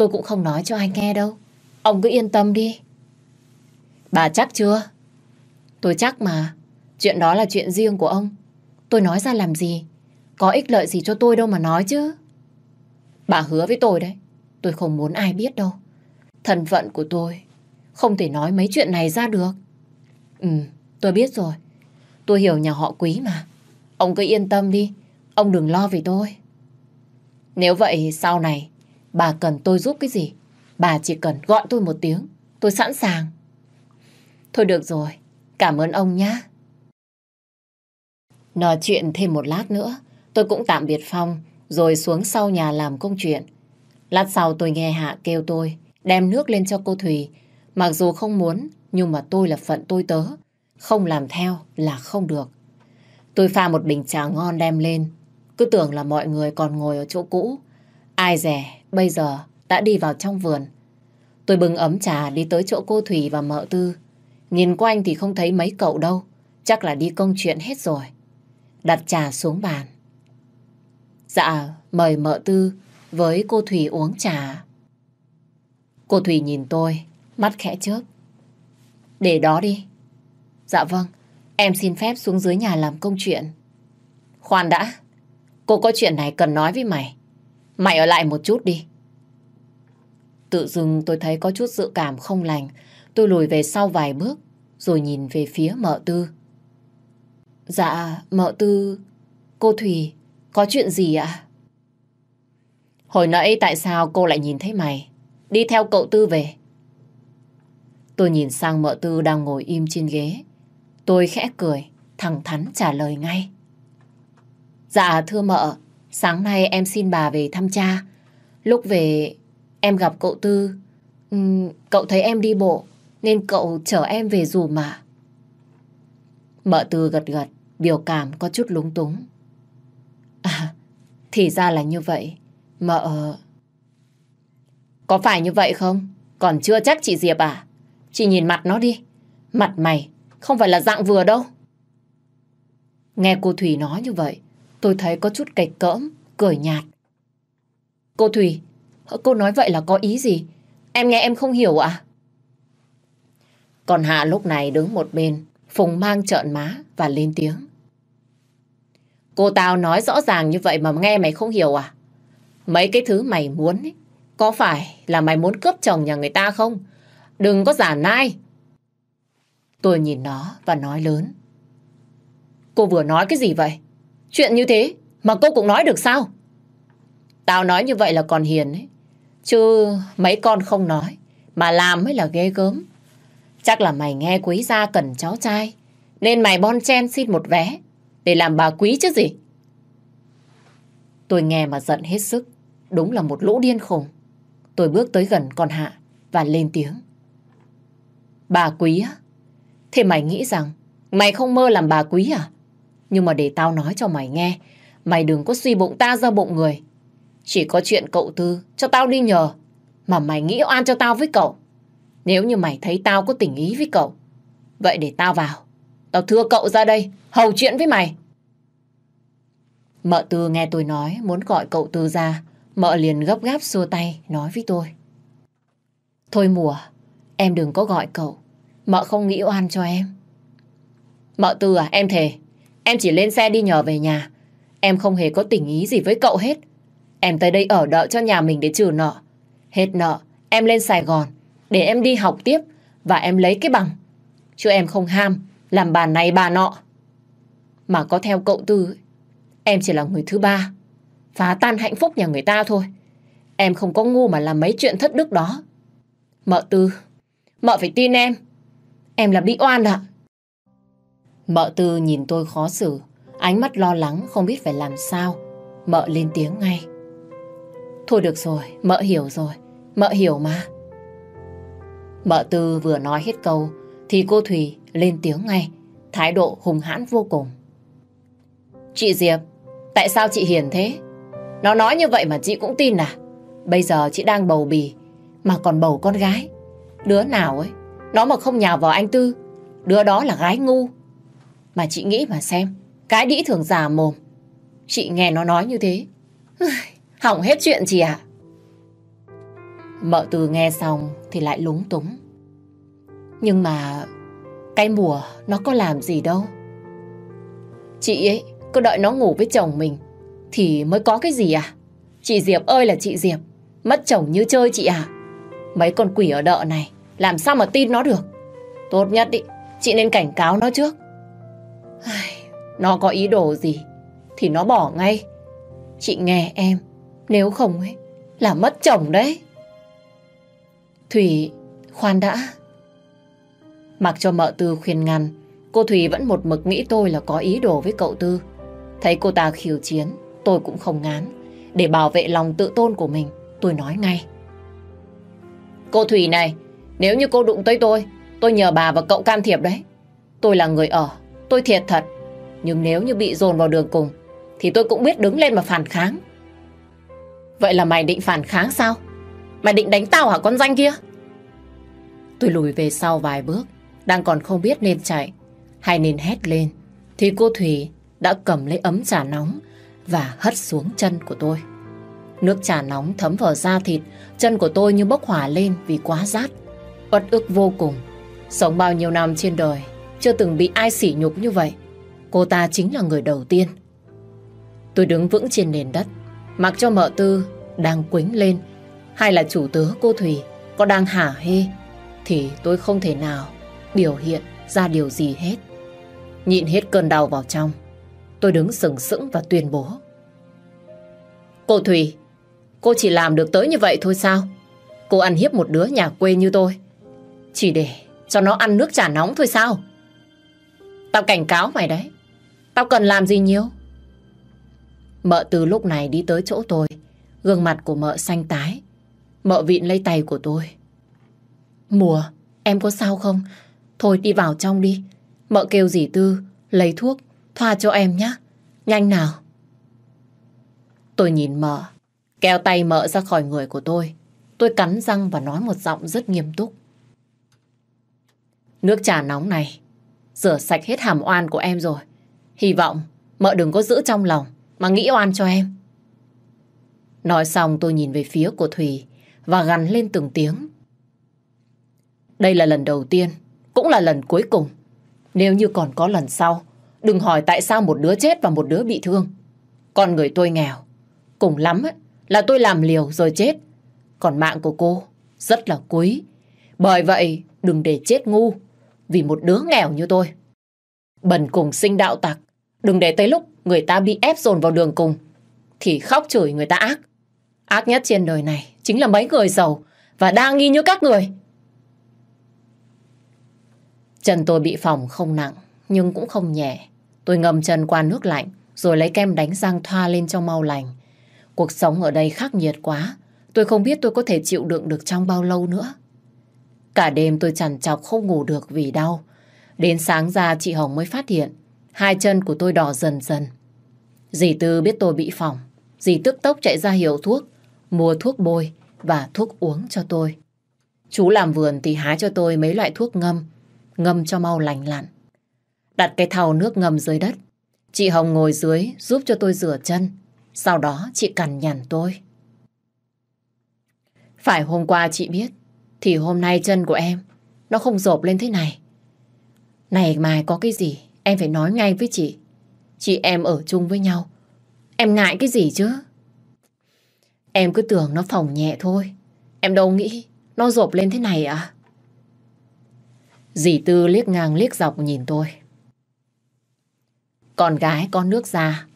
tôi cũng không nói cho anh nghe đâu. Ông cứ yên tâm đi. Bà chắc chưa? Tôi chắc mà, chuyện đó là chuyện riêng của ông. Tôi nói ra làm gì? Có ích lợi gì cho tôi đâu mà nói chứ. Bà hứa với tôi đấy, tôi không muốn ai biết đâu. Thân phận của tôi không thể nói mấy chuyện này ra được. Ừ, tôi biết rồi. Tôi hiểu nhà họ quý mà. Ông cứ yên tâm đi. Ông đừng lo vì tôi. Nếu vậy sau này bà cần tôi giúp cái gì, bà chỉ cần gọi tôi một tiếng. Tôi sẵn sàng. Thôi được rồi. Cảm ơn ông nhé. Nói chuyện thêm một lát nữa, tôi cũng tạm biệt Phong, rồi xuống sau nhà làm công chuyện. Lát sau tôi nghe Hạ kêu tôi đem nước lên cho cô Thùy. Mặc dù không muốn, nhưng mà tôi là phận tôi tớ. Không làm theo là không được. Tôi pha một bình trà ngon đem lên. Cứ tưởng là mọi người còn ngồi ở chỗ cũ. Ai rẻ, bây giờ đã đi vào trong vườn. Tôi bưng ấm trà đi tới chỗ cô Thủy và mợ tư. Nhìn quanh thì không thấy mấy cậu đâu. Chắc là đi công chuyện hết rồi. Đặt trà xuống bàn. Dạ, mời mợ tư với cô Thủy uống trà. Cô Thủy nhìn tôi, mắt khẽ chớp. Để đó đi. Dạ vâng, em xin phép xuống dưới nhà làm công chuyện. Khoan đã, cô có chuyện này cần nói với mày. Mày ở lại một chút đi. Tự dưng tôi thấy có chút dự cảm không lành. Tôi lùi về sau vài bước, rồi nhìn về phía mợ tư. Dạ, mợ tư... Cô Thủy, có chuyện gì ạ? Hồi nãy tại sao cô lại nhìn thấy mày? Đi theo cậu Tư về. Tôi nhìn sang mợ Tư đang ngồi im trên ghế. Tôi khẽ cười, thẳng thắn trả lời ngay. Dạ thưa mợ, sáng nay em xin bà về thăm cha. Lúc về em gặp cậu Tư, uhm, cậu thấy em đi bộ nên cậu chở em về dù mà. Mợ Tư gật gật, biểu cảm có chút lúng túng. À, thì ra là như vậy. Mợ... Có phải như vậy không? Còn chưa chắc chị Diệp à? Chị nhìn mặt nó đi. Mặt mày không phải là dạng vừa đâu. Nghe cô Thủy nói như vậy, tôi thấy có chút cạch cỡm, cười nhạt. Cô Thủy, cô nói vậy là có ý gì? Em nghe em không hiểu ạ. À? Còn Hạ lúc này đứng một bên, Phùng mang trợn má và lên tiếng. Cô tao nói rõ ràng như vậy mà nghe mày không hiểu à? Mấy cái thứ mày muốn ấy, có phải là mày muốn cướp chồng nhà người ta không? Đừng có giả nai. Tôi nhìn nó và nói lớn. Cô vừa nói cái gì vậy? Chuyện như thế mà cô cũng nói được sao? Tao nói như vậy là còn hiền ấy. Chứ mấy con không nói. Mà làm mới là ghê gớm. Chắc là mày nghe quý gia cần cháu trai. Nên mày bon chen xin một vé. Để làm bà quý chứ gì. Tôi nghe mà giận hết sức. Đúng là một lũ điên khùng. Tôi bước tới gần con Hạ và lên tiếng. Bà quý á? Thế mày nghĩ rằng mày không mơ làm bà quý à? Nhưng mà để tao nói cho mày nghe, mày đừng có suy bụng ta ra bụng người. Chỉ có chuyện cậu Tư cho tao đi nhờ, mà mày nghĩ oan cho tao với cậu. Nếu như mày thấy tao có tình ý với cậu, vậy để tao vào. Tao thưa cậu ra đây, hầu chuyện với mày. Mợ Tư nghe tôi nói muốn gọi cậu Tư ra, mợ liền gấp gáp xua tay nói với tôi. Thôi mùa, em đừng có gọi cậu, mợ không nghĩ oan cho em. Mợ Tư à, em thề, em chỉ lên xe đi nhờ về nhà. Em không hề có tình ý gì với cậu hết. Em tới đây ở đợi cho nhà mình để trừ nợ. Hết nợ, em lên Sài Gòn để em đi học tiếp và em lấy cái bằng. Chứ em không ham làm bà này bà nọ. Mà có theo cậu Tư, em chỉ là người thứ ba. Phá tan hạnh phúc nhà người ta thôi. Em không có ngu mà làm mấy chuyện thất đức đó. Mợ Tư, mợ phải tin em. Em là bị oan ạ. Mợ Tư nhìn tôi khó xử, ánh mắt lo lắng không biết phải làm sao. Mợ lên tiếng ngay. Thôi được rồi, mợ hiểu rồi, mợ hiểu mà. Mợ Tư vừa nói hết câu thì cô Thùy lên tiếng ngay, thái độ hùng hãn vô cùng. Chị Diệp, tại sao chị hiền thế? Nó nói như vậy mà chị cũng tin à? Bây giờ chị đang bầu bì, mà còn bầu con gái. Đứa nào ấy, nó mà không nhào vào anh Tư, đứa đó là gái ngu. Mà chị nghĩ mà xem, cái đĩ thường già mồm. Chị nghe nó nói như thế. Hỏng hết chuyện chị ạ. Mợ từ nghe xong thì lại lúng túng. Nhưng mà cái mùa nó có làm gì đâu. Chị ấy cứ đợi nó ngủ với chồng mình thì mới có cái gì à? Chị Diệp ơi là chị Diệp, mất chồng như chơi chị à? Mấy con quỷ ở đợ này làm sao mà tin nó được? Tốt nhất ý, chị nên cảnh cáo nó trước. Nó có ý đồ gì thì nó bỏ ngay. Chị nghe em, nếu không ấy là mất chồng đấy. Thủy, khoan đã. Mặc cho mợ Tư khuyên ngăn, cô Thủy vẫn một mực nghĩ tôi là có ý đồ với cậu Tư. Thấy cô ta khiêu chiến, tôi cũng không ngán. Để bảo vệ lòng tự tôn của mình, tôi nói ngay. Cô Thủy này, nếu như cô đụng tới tôi, tôi nhờ bà và cậu can thiệp đấy. Tôi là người ở, tôi thiệt thật. Nhưng nếu như bị dồn vào đường cùng, thì tôi cũng biết đứng lên mà phản kháng. Vậy là mày định phản kháng sao? Mày định đánh tao hả con danh kia? Tôi lùi về sau vài bước, đang còn không biết nên chạy hay nên hét lên, thì cô Thủy đã cầm lấy ấm trà nóng và hất xuống chân của tôi. Nước trà nóng thấm vào da thịt, chân của tôi như bốc hỏa lên vì quá rát. Uất ức vô cùng. Sống bao nhiêu năm trên đời, chưa từng bị ai sỉ nhục như vậy. Cô ta chính là người đầu tiên. Tôi đứng vững trên nền đất, mặc cho mợ tư đang quính lên, hay là chủ tớ cô Thủy có đang hả hê, thì tôi không thể nào biểu hiện ra điều gì hết. Nhịn hết cơn đau vào trong, tôi đứng sừng sững và tuyên bố. Cô Thủy, cô chỉ làm được tới như vậy thôi sao? Cô ăn hiếp một đứa nhà quê như tôi. Chỉ để cho nó ăn nước trà nóng thôi sao? Tao cảnh cáo mày đấy. Tao cần làm gì nhiều? Mợ từ lúc này đi tới chỗ tôi. Gương mặt của mợ xanh tái. Mợ vịn lấy tay của tôi. Mùa, em có sao không? Thôi đi vào trong đi. Mợ kêu dì Tư lấy thuốc thoa cho em nhé. Nhanh nào. Tôi nhìn mợ, kéo tay mợ ra khỏi người của tôi. Tôi cắn răng và nói một giọng rất nghiêm túc. Nước trà nóng này rửa sạch hết hàm oan của em rồi. Hy vọng mợ đừng có giữ trong lòng mà nghĩ oan cho em. Nói xong tôi nhìn về phía của Thùy và gằn lên từng tiếng. Đây là lần đầu tiên, cũng là lần cuối cùng. Nếu như còn có lần sau, đừng hỏi tại sao một đứa chết và một đứa bị thương. Con người tôi nghèo, cùng lắm ấy, là tôi làm liều rồi chết. Còn mạng của cô rất là quý. Bởi vậy đừng để chết ngu vì một đứa nghèo như tôi. Bần cùng sinh đạo tặc, đừng để tới lúc người ta bị ép dồn vào đường cùng thì khóc chửi người ta ác. Ác nhất trên đời này chính là mấy người giàu và đa nghi như các người. Chân tôi bị phỏng không nặng nhưng cũng không nhẹ. Tôi ngâm chân qua nước lạnh rồi lấy kem đánh răng thoa lên cho mau lành. Cuộc sống ở đây khắc nghiệt quá. Tôi không biết tôi có thể chịu đựng được trong bao lâu nữa. Cả đêm tôi chằn chọc không ngủ được vì đau. Đến sáng ra chị Hồng mới phát hiện hai chân của tôi đỏ dần dần. Dì Tư biết tôi bị phỏng. Dì tức tốc chạy ra hiệu thuốc, mua thuốc bôi và thuốc uống cho tôi. Chú làm vườn thì hái cho tôi mấy loại thuốc ngâm, ngâm cho mau lành lặn. Đặt cái thau nước ngâm dưới đất. Chị Hồng ngồi dưới giúp cho tôi rửa chân. Sau đó chị cằn nhằn tôi. Phải hôm qua chị biết, thì hôm nay chân của em, nó không rộp lên thế này. Này mà có cái gì em phải nói ngay với chị. Chị em ở chung với nhau. Em ngại cái gì chứ? Em cứ tưởng nó phỏng nhẹ thôi. Em đâu nghĩ nó rộp lên thế này à? Dì Tư liếc ngang liếc dọc nhìn tôi. Con gái con nước ra.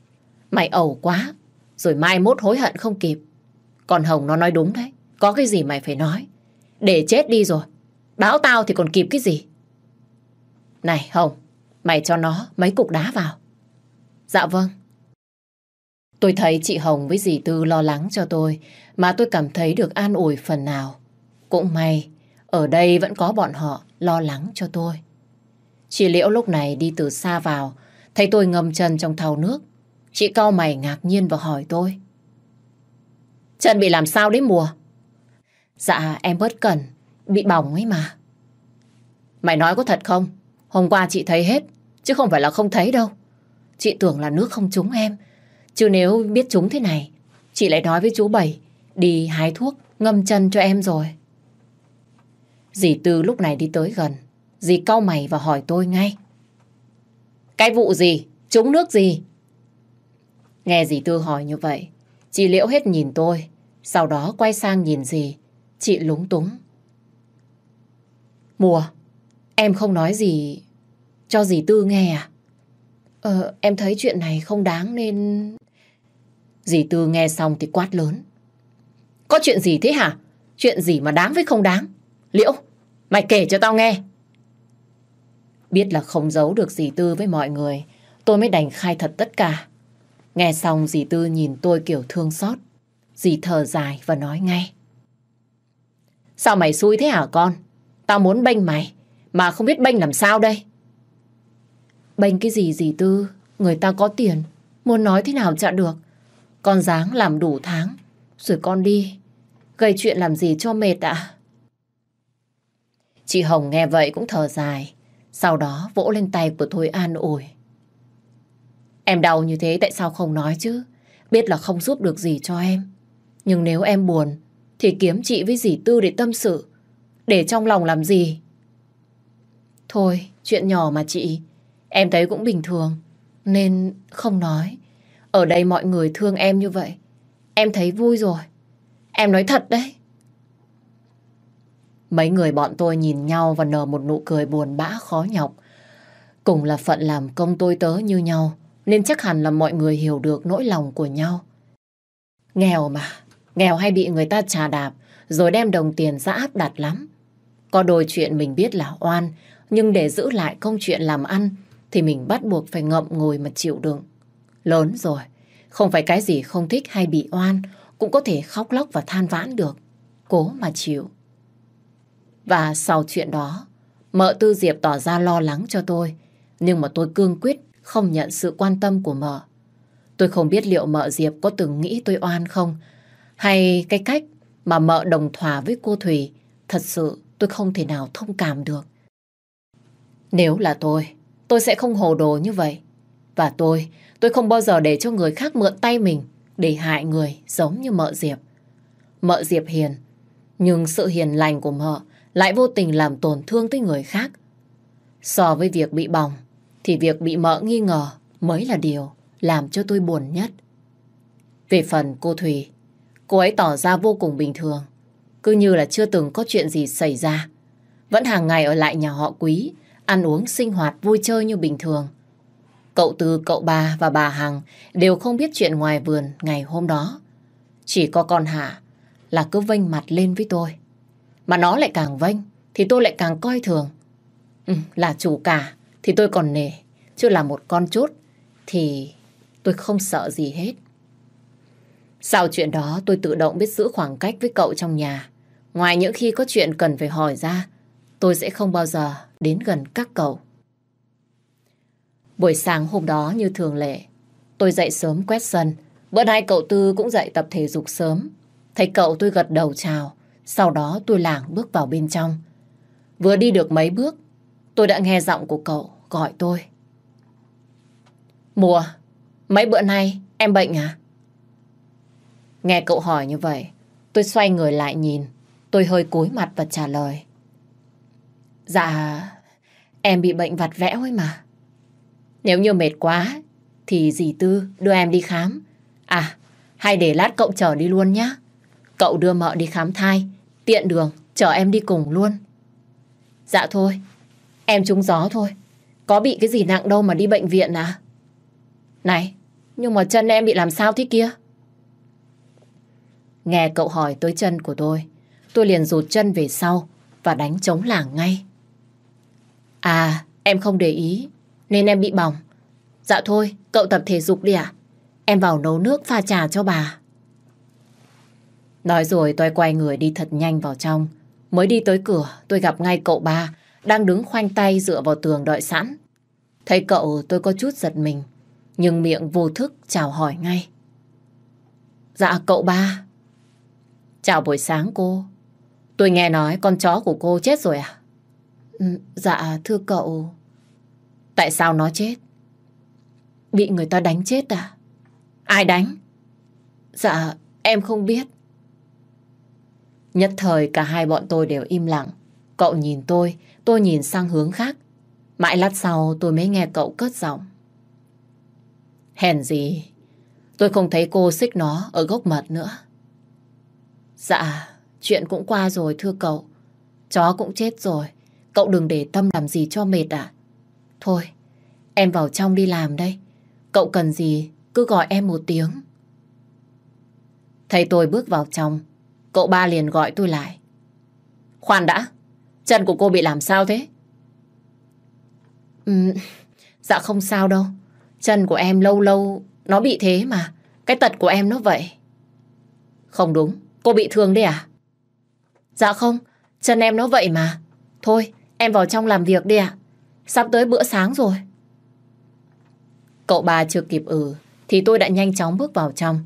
Mày ẩu quá. Rồi mai mốt hối hận không kịp. Còn Hồng nó nói đúng đấy. Có cái gì mày phải nói. Để chết đi rồi. Báo tao thì còn kịp cái gì. Này Hồng, mày cho nó mấy cục đá vào. Dạ vâng. Tôi thấy chị Hồng với dì Tư lo lắng cho tôi, mà tôi cảm thấy được an ủi phần nào. Cũng may, ở đây vẫn có bọn họ lo lắng cho tôi. Chị Liễu lúc này đi từ xa vào, thấy tôi ngâm chân trong thau nước. Chị cau mày ngạc nhiên và hỏi tôi. Chân bị làm sao đấy mùa? Dạ em bất cẩn, bị bỏng ấy mà. Mày nói có thật không? Hôm qua chị thấy hết, chứ không phải là không thấy đâu. Chị tưởng là nước không trúng em. Chứ nếu biết trúng thế này, chị lại nói với chú Bảy đi hái thuốc ngâm chân cho em rồi. Dì Tư lúc này đi tới gần. Dì cau mày và hỏi tôi ngay. Cái vụ gì? Trúng nước gì? Nghe dì Tư hỏi như vậy, chị Liễu hết nhìn tôi, sau đó quay sang nhìn dì, chị lúng túng. Mùa, em không nói gì cho dì Tư nghe à? Ờ, em thấy chuyện này không đáng nên... Dì Tư nghe xong thì quát lớn. Có chuyện gì thế hả? Chuyện gì mà đáng với không đáng? Liễu, mày kể cho tao nghe. Biết là không giấu được dì Tư với mọi người, tôi mới đành khai thật tất cả. Nghe xong dì Tư nhìn tôi kiểu thương xót. Dì thở dài và nói ngay. Sao mày xui thế hả con? Tao muốn bênh mày, mà không biết bênh làm sao đây? Bênh cái gì gì Tư? Người ta có tiền, muốn nói thế nào chả được. Con dáng làm đủ tháng, rồi con đi. Gây chuyện làm gì cho mệt ạ? Chị Hồng nghe vậy cũng thở dài. Sau đó vỗ lên tay của Thôi an ủi. Em đau như thế tại sao không nói chứ? Biết là không giúp được gì cho em. Nhưng nếu em buồn thì kiếm chị với dì Tư để tâm sự. Để trong lòng làm gì? Thôi, chuyện nhỏ mà chị. Em thấy cũng bình thường. Nên không nói. Ở đây mọi người thương em như vậy. Em thấy vui rồi. Em nói thật đấy. Mấy người bọn tôi nhìn nhau và nở một nụ cười buồn bã khó nhọc. Cùng là phận làm công tôi tớ như nhau, nên chắc hẳn là mọi người hiểu được nỗi lòng của nhau. Nghèo mà, nghèo hay bị người ta trà đạp, rồi đem đồng tiền ra áp đặt lắm. Có đôi chuyện mình biết là oan, nhưng để giữ lại công chuyện làm ăn thì mình bắt buộc phải ngậm ngùi mà chịu đựng. Lớn rồi, không phải cái gì không thích hay bị oan cũng có thể khóc lóc và than vãn được. Cố mà chịu. Và sau chuyện đó, mợ Tư Diệp tỏ ra lo lắng cho tôi, nhưng mà tôi cương quyết không nhận sự quan tâm của mợ. Tôi không biết liệu mợ Diệp có từng nghĩ tôi oan không, hay cái cách mà mợ đồng thỏa với cô Thùy, thật sự tôi không thể nào thông cảm được. Nếu là tôi, tôi sẽ không hồ đồ như vậy. Và tôi, tôi không bao giờ để cho người khác mượn tay mình để hại người giống như mợ Diệp. Mợ Diệp hiền, nhưng sự hiền lành của mợ lại vô tình làm tổn thương tới người khác. So với việc bị bỏng, thì việc bị mợ nghi ngờ mới là điều làm cho tôi buồn nhất. Về phần cô Thùy, cô ấy tỏ ra vô cùng bình thường, cứ như là chưa từng có chuyện gì xảy ra. Vẫn hàng ngày ở lại nhà họ quý, ăn uống sinh hoạt vui chơi như bình thường. Cậu Tư, cậu ba và bà Hằng đều không biết chuyện ngoài vườn ngày hôm đó. Chỉ có con Hạ là cứ vênh mặt lên với tôi. Mà nó lại càng vênh thì tôi lại càng coi thường. Ừ, là chủ cả thì tôi còn nể. Chứ là một con chốt thì tôi không sợ gì hết. Sau chuyện đó tôi tự động biết giữ khoảng cách với cậu trong nhà. Ngoài những khi có chuyện cần phải hỏi ra, tôi sẽ không bao giờ đến gần các cậu. Buổi sáng hôm đó như thường lệ, tôi dậy sớm quét sân. Bữa nay cậu Tư cũng dậy tập thể dục sớm. Thấy cậu tôi gật đầu chào, sau đó tôi lảng bước vào bên trong. Vừa đi được mấy bước, tôi đã nghe giọng của cậu gọi tôi. Mùa, mấy bữa nay em bệnh à? Nghe cậu hỏi như vậy, tôi xoay người lại nhìn, tôi hơi cúi mặt và trả lời. Dạ, em bị bệnh vặt vẽo ấy mà. Nếu như mệt quá, thì dì Tư đưa em đi khám. À, hay để lát cậu chở đi luôn nhá. Cậu đưa mợ đi khám thai, tiện đường, chở em đi cùng luôn. Dạ thôi, em trúng gió thôi. Có bị cái gì nặng đâu mà đi bệnh viện à? Này, nhưng mà chân em bị làm sao thế kia? Nghe cậu hỏi tới chân của tôi, tôi liền rụt chân về sau và đánh chống lảng ngay. À, em không để ý, nên em bị bỏng. Dạ thôi, cậu tập thể dục đi ạ. Em vào nấu nước pha trà cho bà. Nói rồi tôi quay người đi thật nhanh vào trong. Mới đi tới cửa, tôi gặp ngay cậu ba, đang đứng khoanh tay dựa vào tường đợi sẵn. Thấy cậu tôi có chút giật mình, nhưng miệng vô thức chào hỏi ngay. Dạ cậu ba. Chào buổi sáng cô. Tôi nghe nói con chó của cô chết rồi à? Ừ, dạ thưa cậu. Tại sao nó chết? Bị người ta đánh chết à? Ai đánh? Dạ em không biết. Nhất thời cả hai bọn tôi đều im lặng. Cậu nhìn tôi, tôi nhìn sang hướng khác. Mãi lát sau tôi mới nghe cậu cất giọng. Hèn gì, tôi không thấy cô xích nó ở gốc mật nữa. Dạ, chuyện cũng qua rồi thưa cậu. Chó cũng chết rồi, cậu đừng để tâm làm gì cho mệt à. Thôi, em vào trong đi làm đây. Cậu cần gì, cứ gọi em một tiếng. Thấy tôi bước vào trong, cậu ba liền gọi tôi lại. Khoan đã, chân của cô bị làm sao thế? Ừ, dạ không sao đâu. Chân của em lâu lâu nó bị thế mà. Cái tật của em nó vậy. Không đúng, cô bị thương đấy à? Dạ không, chân em nó vậy mà. Thôi, em vào trong làm việc đi ạ. Sắp tới bữa sáng rồi. Cậu bà chưa kịp ừ, thì tôi đã nhanh chóng bước vào trong.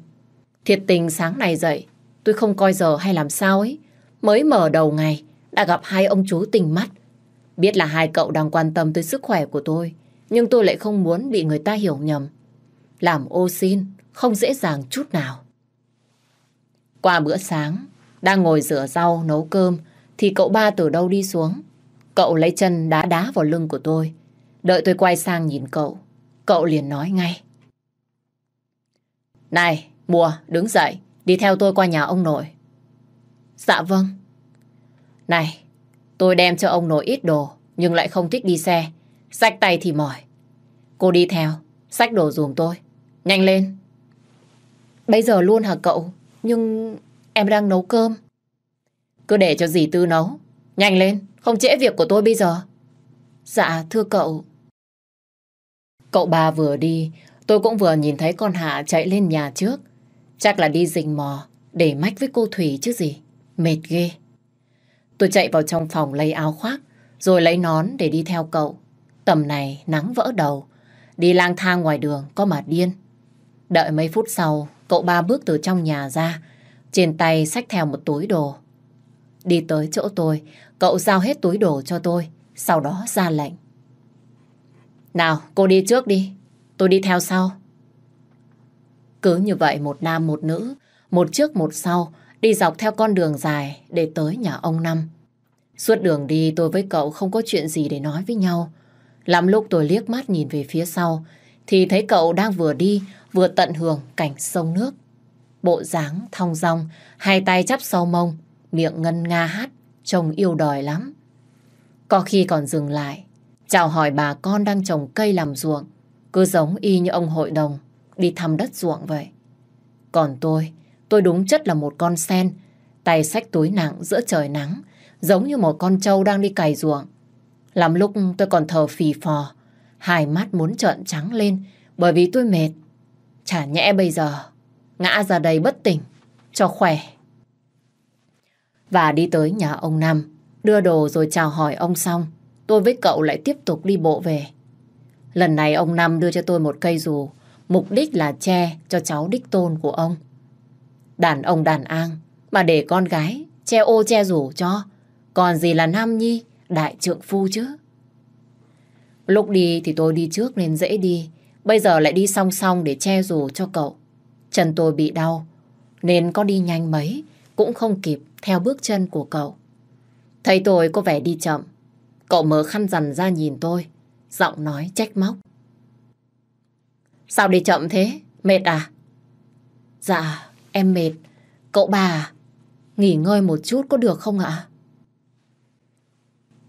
Thiệt tình sáng này dậy, tôi không coi giờ hay làm sao ấy. Mới mở đầu ngày, đã gặp hai ông chú tình mắt. Biết là hai cậu đang quan tâm tới sức khỏe của tôi, nhưng tôi lại không muốn bị người ta hiểu nhầm. Làm ô xin, không dễ dàng chút nào. Qua bữa sáng, đang ngồi rửa rau, nấu cơm, thì cậu ba từ đâu đi xuống. Cậu lấy chân đá đá vào lưng của tôi. Đợi tôi quay sang nhìn cậu, cậu liền nói ngay. Này, Mùa, đứng dậy, đi theo tôi qua nhà ông nội. Dạ vâng. Này, tôi đem cho ông nội ít đồ, nhưng lại không thích đi xe. Xách tay thì mỏi. Cô đi theo, xách đồ dùm tôi. Nhanh lên. Bây giờ luôn hả cậu? Nhưng em đang nấu cơm. Cứ để cho dì Tư nấu. Nhanh lên, không trễ việc của tôi bây giờ. Dạ, thưa cậu. Cậu ba vừa đi, tôi cũng vừa nhìn thấy con Hạ chạy lên nhà trước. Chắc là đi rình mò để mách với cô Thủy chứ gì. Mệt ghê. Tôi chạy vào trong phòng lấy áo khoác, rồi lấy nón để đi theo cậu. Tầm này nắng vỡ đầu, đi lang thang ngoài đường có mà điên. Đợi mấy phút sau, cậu ba bước từ trong nhà ra, trên tay xách theo một túi đồ. Đi tới chỗ tôi, cậu giao hết túi đồ cho tôi, sau đó ra lệnh. Nào, cô đi trước đi, tôi đi theo sau. Cứ như vậy một nam một nữ, một trước một sau, đi dọc theo con đường dài để tới nhà ông Năm. Suốt đường đi tôi với cậu không có chuyện gì để nói với nhau. Lắm lúc tôi liếc mắt nhìn về phía sau, thì thấy cậu đang vừa đi, vừa tận hưởng cảnh sông nước. Bộ dáng thong dong, hai tay chắp sau mông, miệng ngân nga hát, trông yêu đời lắm. Có khi còn dừng lại, chào hỏi bà con đang trồng cây làm ruộng, cứ giống y như ông hội đồng đi thăm đất ruộng vậy. Còn tôi, tôi đúng chất là một con sen, tay xách túi nặng giữa trời nắng, giống như một con trâu đang đi cày ruộng. Làm lúc tôi còn thở phì phò, hai mắt muốn trợn trắng lên bởi vì tôi mệt. Chả nhẽ bây giờ ngã ra đây bất tỉnh, cho khỏe. Và đi tới nhà ông Năm, đưa đồ rồi chào hỏi ông xong, tôi với cậu lại tiếp tục đi bộ về. Lần này ông Năm đưa cho tôi một cây dù, mục đích là che cho cháu đích tôn của ông. Đàn ông đàn an, mà để con gái che ô che rủ cho, còn gì là Nam Nhi, đại trượng phu chứ. Lúc đi thì tôi đi trước nên dễ đi, bây giờ lại đi song song để che dù cho cậu. Chân tôi bị đau, nên có đi nhanh mấy, cũng không kịp theo bước chân của cậu. Thấy tôi có vẻ đi chậm, cậu mở khăn rằn ra nhìn tôi, giọng nói trách móc. Sao đi chậm thế? Mệt à? Dạ, em mệt. Cậu bà nghỉ ngơi một chút có được không ạ?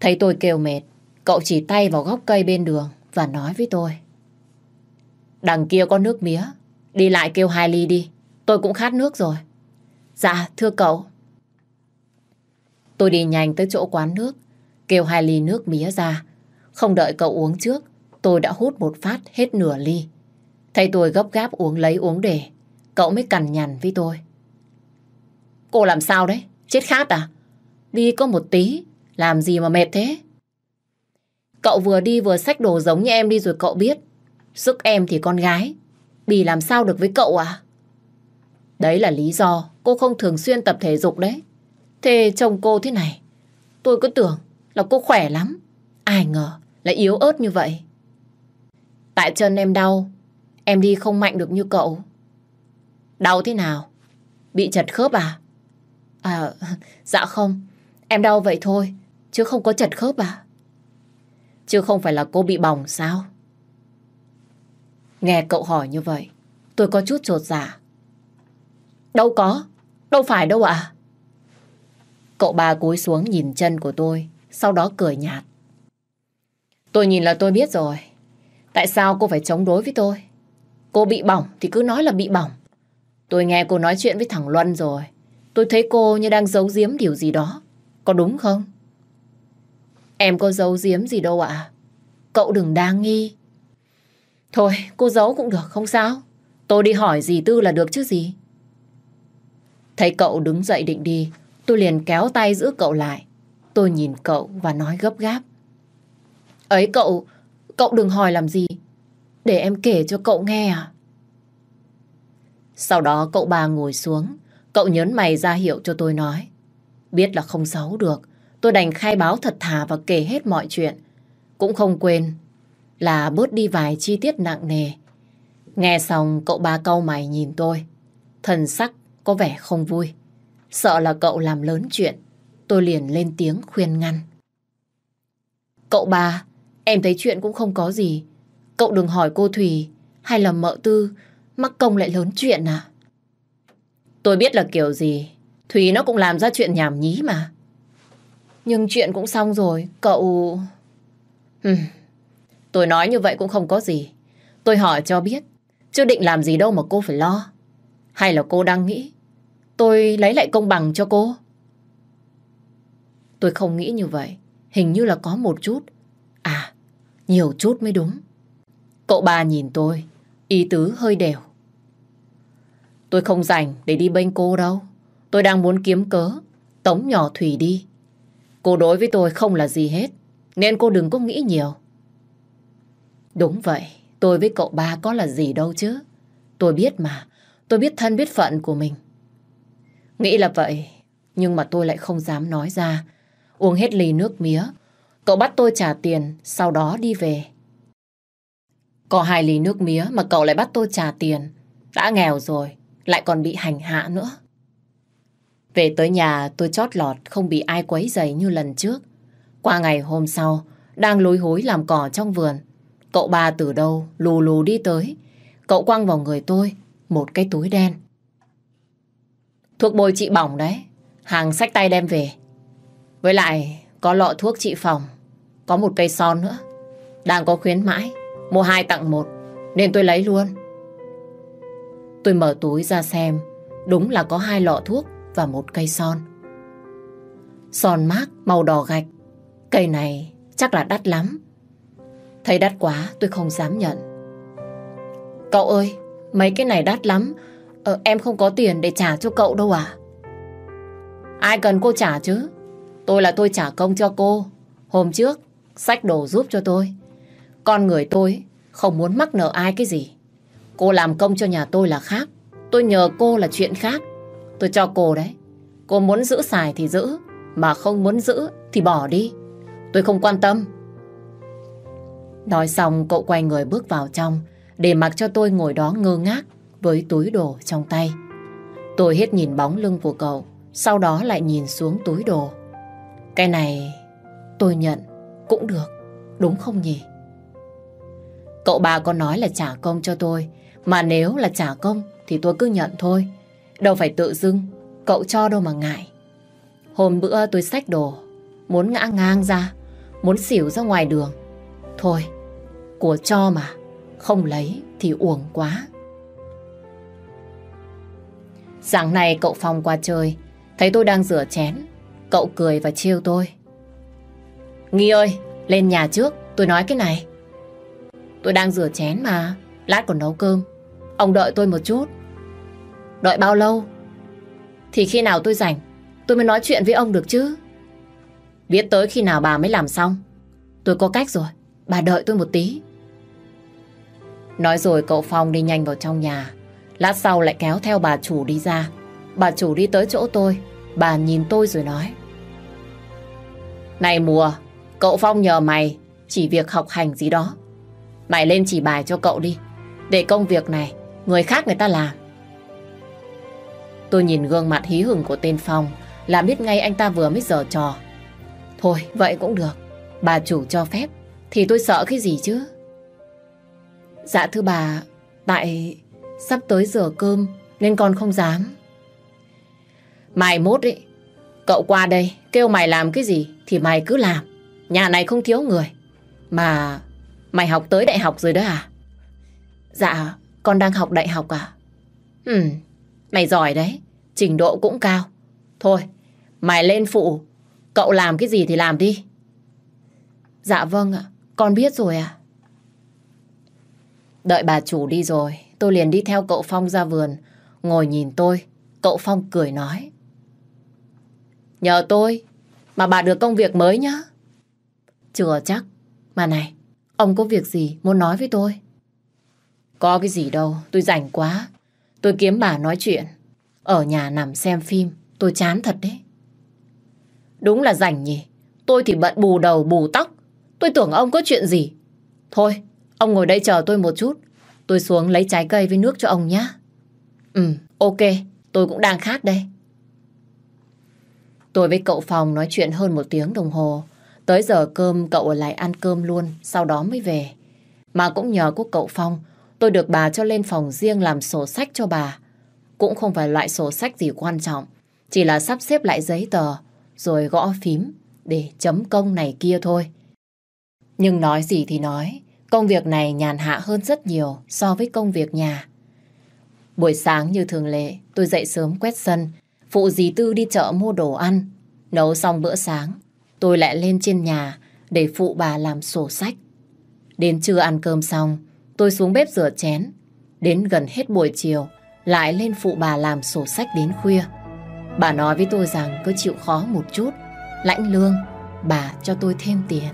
Thấy tôi kêu mệt, cậu chỉ tay vào góc cây bên đường và nói với tôi. Đằng kia có nước mía, đi lại kêu hai ly đi, tôi cũng khát nước rồi. Dạ, thưa cậu. Tôi đi nhanh tới chỗ quán nước, kêu hai ly nước mía ra. Không đợi cậu uống trước, tôi đã hút một phát hết nửa ly. Thấy tôi gấp gáp uống lấy uống để, cậu mới cằn nhằn với tôi. Cô làm sao đấy? Chết khát à? Đi có một tí, làm gì mà mệt thế? Cậu vừa đi vừa xách đồ giống như em đi rồi cậu biết. Sức em thì con gái. Bì làm sao được với cậu à? Đấy là lý do cô không thường xuyên tập thể dục đấy. Thế chồng cô thế này, tôi cứ tưởng là cô khỏe lắm. Ai ngờ lại yếu ớt như vậy. Tại chân em đau, em đi không mạnh được như cậu. Đau thế nào? Bị chật khớp à? À, [LAUGHS] dạ không. Em đau vậy thôi, chứ không có chật khớp à? Chứ không phải là cô bị bỏng sao? Nghe cậu hỏi như vậy, tôi có chút trột dạ. Đâu có, đâu phải đâu ạ. Cậu ba cúi xuống nhìn chân của tôi, sau đó cười nhạt. Tôi nhìn là tôi biết rồi. Tại sao cô phải chống đối với tôi? Cô bị bỏng thì cứ nói là bị bỏng. Tôi nghe cô nói chuyện với thằng Luân rồi. Tôi thấy cô như đang giấu giếm điều gì đó. Có đúng không? Em có giấu giếm gì đâu ạ. Cậu đừng đa nghi. Thôi, cô giấu cũng được, không sao. Tôi đi hỏi dì Tư là được chứ gì. Thấy cậu đứng dậy định đi, tôi liền kéo tay giữ cậu lại. Tôi nhìn cậu và nói gấp gáp. Ấy cậu, cậu đừng hỏi làm gì. Để em kể cho cậu nghe à. Sau đó cậu bà ngồi xuống, cậu nhớn mày ra hiệu cho tôi nói. Biết là không giấu được, tôi đành khai báo thật thà và kể hết mọi chuyện. Cũng không quên là bớt đi vài chi tiết nặng nề. Nghe xong cậu ba câu mày nhìn tôi, thần sắc có vẻ không vui. Sợ là cậu làm lớn chuyện, tôi liền lên tiếng khuyên ngăn. Cậu ba, em thấy chuyện cũng không có gì. Cậu đừng hỏi cô Thùy hay là mợ tư mắc công lại lớn chuyện à? Tôi biết là kiểu gì, Thùy nó cũng làm ra chuyện nhảm nhí mà. Nhưng chuyện cũng xong rồi, cậu... Hừm, tôi nói như vậy cũng không có gì. Tôi hỏi cho biết, chưa định làm gì đâu mà cô phải lo. Hay là cô đang nghĩ tôi lấy lại công bằng cho cô? Tôi không nghĩ như vậy. Hình như là có một chút. À, nhiều chút mới đúng. Cậu ba nhìn tôi, ý tứ hơi đều. Tôi không rảnh để đi bên cô đâu. Tôi đang muốn kiếm cớ, tống nhỏ Thủy đi. Cô đối với tôi không là gì hết, nên cô đừng có nghĩ nhiều. Đúng vậy, tôi với cậu ba có là gì đâu chứ. Tôi biết mà, tôi biết thân biết phận của mình. Nghĩ là vậy, nhưng mà tôi lại không dám nói ra. Uống hết ly nước mía, cậu bắt tôi trả tiền, sau đó đi về. Có hai ly nước mía mà cậu lại bắt tôi trả tiền. Đã nghèo rồi, lại còn bị hành hạ nữa. Về tới nhà tôi chót lọt không bị ai quấy giày như lần trước. Qua ngày hôm sau, đang lối hối làm cỏ trong vườn. Cậu ba từ đâu lù lù đi tới. Cậu quăng vào người tôi một cái túi đen. Thuốc bôi trị bỏng đấy. Hàng sách tay đem về. Với lại có lọ thuốc trị phòng. Có một cây son nữa. Đang có khuyến mãi. Mua hai tặng một. Nên tôi lấy luôn. Tôi mở túi ra xem. Đúng là có hai lọ thuốc và một cây son. Son mát màu đỏ gạch. Cây này chắc là đắt lắm. Thấy đắt quá tôi không dám nhận. Cậu ơi, mấy cái này đắt lắm. Ờ, em không có tiền để trả cho cậu đâu à? Ai cần cô trả chứ? Tôi là tôi trả công cho cô. Hôm trước, sách đồ giúp cho tôi. Con người tôi không muốn mắc nợ ai cái gì. Cô làm công cho nhà tôi là khác. Tôi nhờ cô là chuyện khác. Tôi cho cô đấy. Cô muốn giữ xài thì giữ. Mà không muốn giữ thì bỏ đi. Tôi không quan tâm. Nói xong cậu quay người bước vào trong để mặc cho tôi ngồi đó ngơ ngác với túi đồ trong tay. Tôi hết nhìn bóng lưng của cậu sau đó lại nhìn xuống túi đồ. Cái này tôi nhận cũng được, đúng không nhỉ? Cậu bà có nói là trả công cho tôi, mà nếu là trả công thì tôi cứ nhận thôi. Đâu phải tự dưng, cậu cho đâu mà ngại. Hôm bữa tôi xách đồ, muốn ngã ngang ra, muốn xỉu ra ngoài đường. Thôi, của cho mà, không lấy thì uổng quá. Sáng nay cậu Phong qua chơi, thấy tôi đang rửa chén. Cậu cười và trêu tôi. Nghi ơi, lên nhà trước, tôi nói cái này. Tôi đang rửa chén mà, lát còn nấu cơm. Ông đợi tôi một chút. Đợi bao lâu? Thì khi nào tôi rảnh, tôi mới nói chuyện với ông được chứ. Biết tới khi nào bà mới làm xong. Tôi có cách rồi, bà đợi tôi một tí. Nói rồi cậu Phong đi nhanh vào trong nhà. Lát sau lại kéo theo bà chủ đi ra. Bà chủ đi tới chỗ tôi. Bà nhìn tôi rồi nói. Này mùa, cậu Phong nhờ mày chỉ việc học hành gì đó. Mày lên chỉ bài cho cậu đi. Để công việc này, người khác người ta làm. Tôi nhìn gương mặt hí hửng của tên Phong, làm biết ngay anh ta vừa mới giờ trò. Thôi, vậy cũng được. Bà chủ cho phép, thì tôi sợ cái gì chứ? Dạ thưa bà, tại sắp tới giờ cơm nên con không dám. Mai mốt ấy, cậu qua đây kêu mày làm cái gì thì mày cứ làm. Nhà này không thiếu người. Mà mày học tới đại học rồi đó à? Dạ, con đang học đại học à? Ừ, mày giỏi đấy, trình độ cũng cao. Thôi, mày lên phụ, cậu làm cái gì thì làm đi. Dạ vâng ạ, con biết rồi ạ. Đợi bà chủ đi rồi, tôi liền đi theo cậu Phong ra vườn, ngồi nhìn tôi. Cậu Phong cười nói. Nhờ tôi, mà bà được công việc mới nhá. Chưa chắc. Mà này, ông có việc gì muốn nói với tôi? Có cái gì đâu, tôi rảnh quá. Tôi kiếm bà nói chuyện. Ở nhà nằm xem phim, tôi chán thật đấy. Đúng là rảnh nhỉ. Tôi thì bận bù đầu bù tóc. Tôi tưởng ông có chuyện gì. Thôi, ông ngồi đây chờ tôi một chút. Tôi xuống lấy trái cây với nước cho ông nhé. Ừ, ok, tôi cũng đang khát đây. Tôi với cậu Phòng nói chuyện hơn một tiếng đồng hồ. Tới giờ cơm cậu ở lại ăn cơm luôn, sau đó mới về. Mà cũng nhờ của cậu Phong, tôi được bà cho lên phòng riêng làm sổ sách cho bà. Cũng không phải loại sổ sách gì quan trọng, chỉ là sắp xếp lại giấy tờ, rồi gõ phím để chấm công này kia thôi. Nhưng nói gì thì nói, công việc này nhàn hạ hơn rất nhiều so với công việc nhà. Buổi sáng như thường lệ, tôi dậy sớm quét sân, phụ dì Tư đi chợ mua đồ ăn. Nấu xong bữa sáng, tôi lại lên trên nhà để phụ bà làm sổ sách. Đến trưa ăn cơm xong, Tôi xuống bếp rửa chén. Đến gần hết buổi chiều, lại lên phụ bà làm sổ sách đến khuya. Bà nói với tôi rằng cứ chịu khó một chút, lãnh lương, bà cho tôi thêm tiền.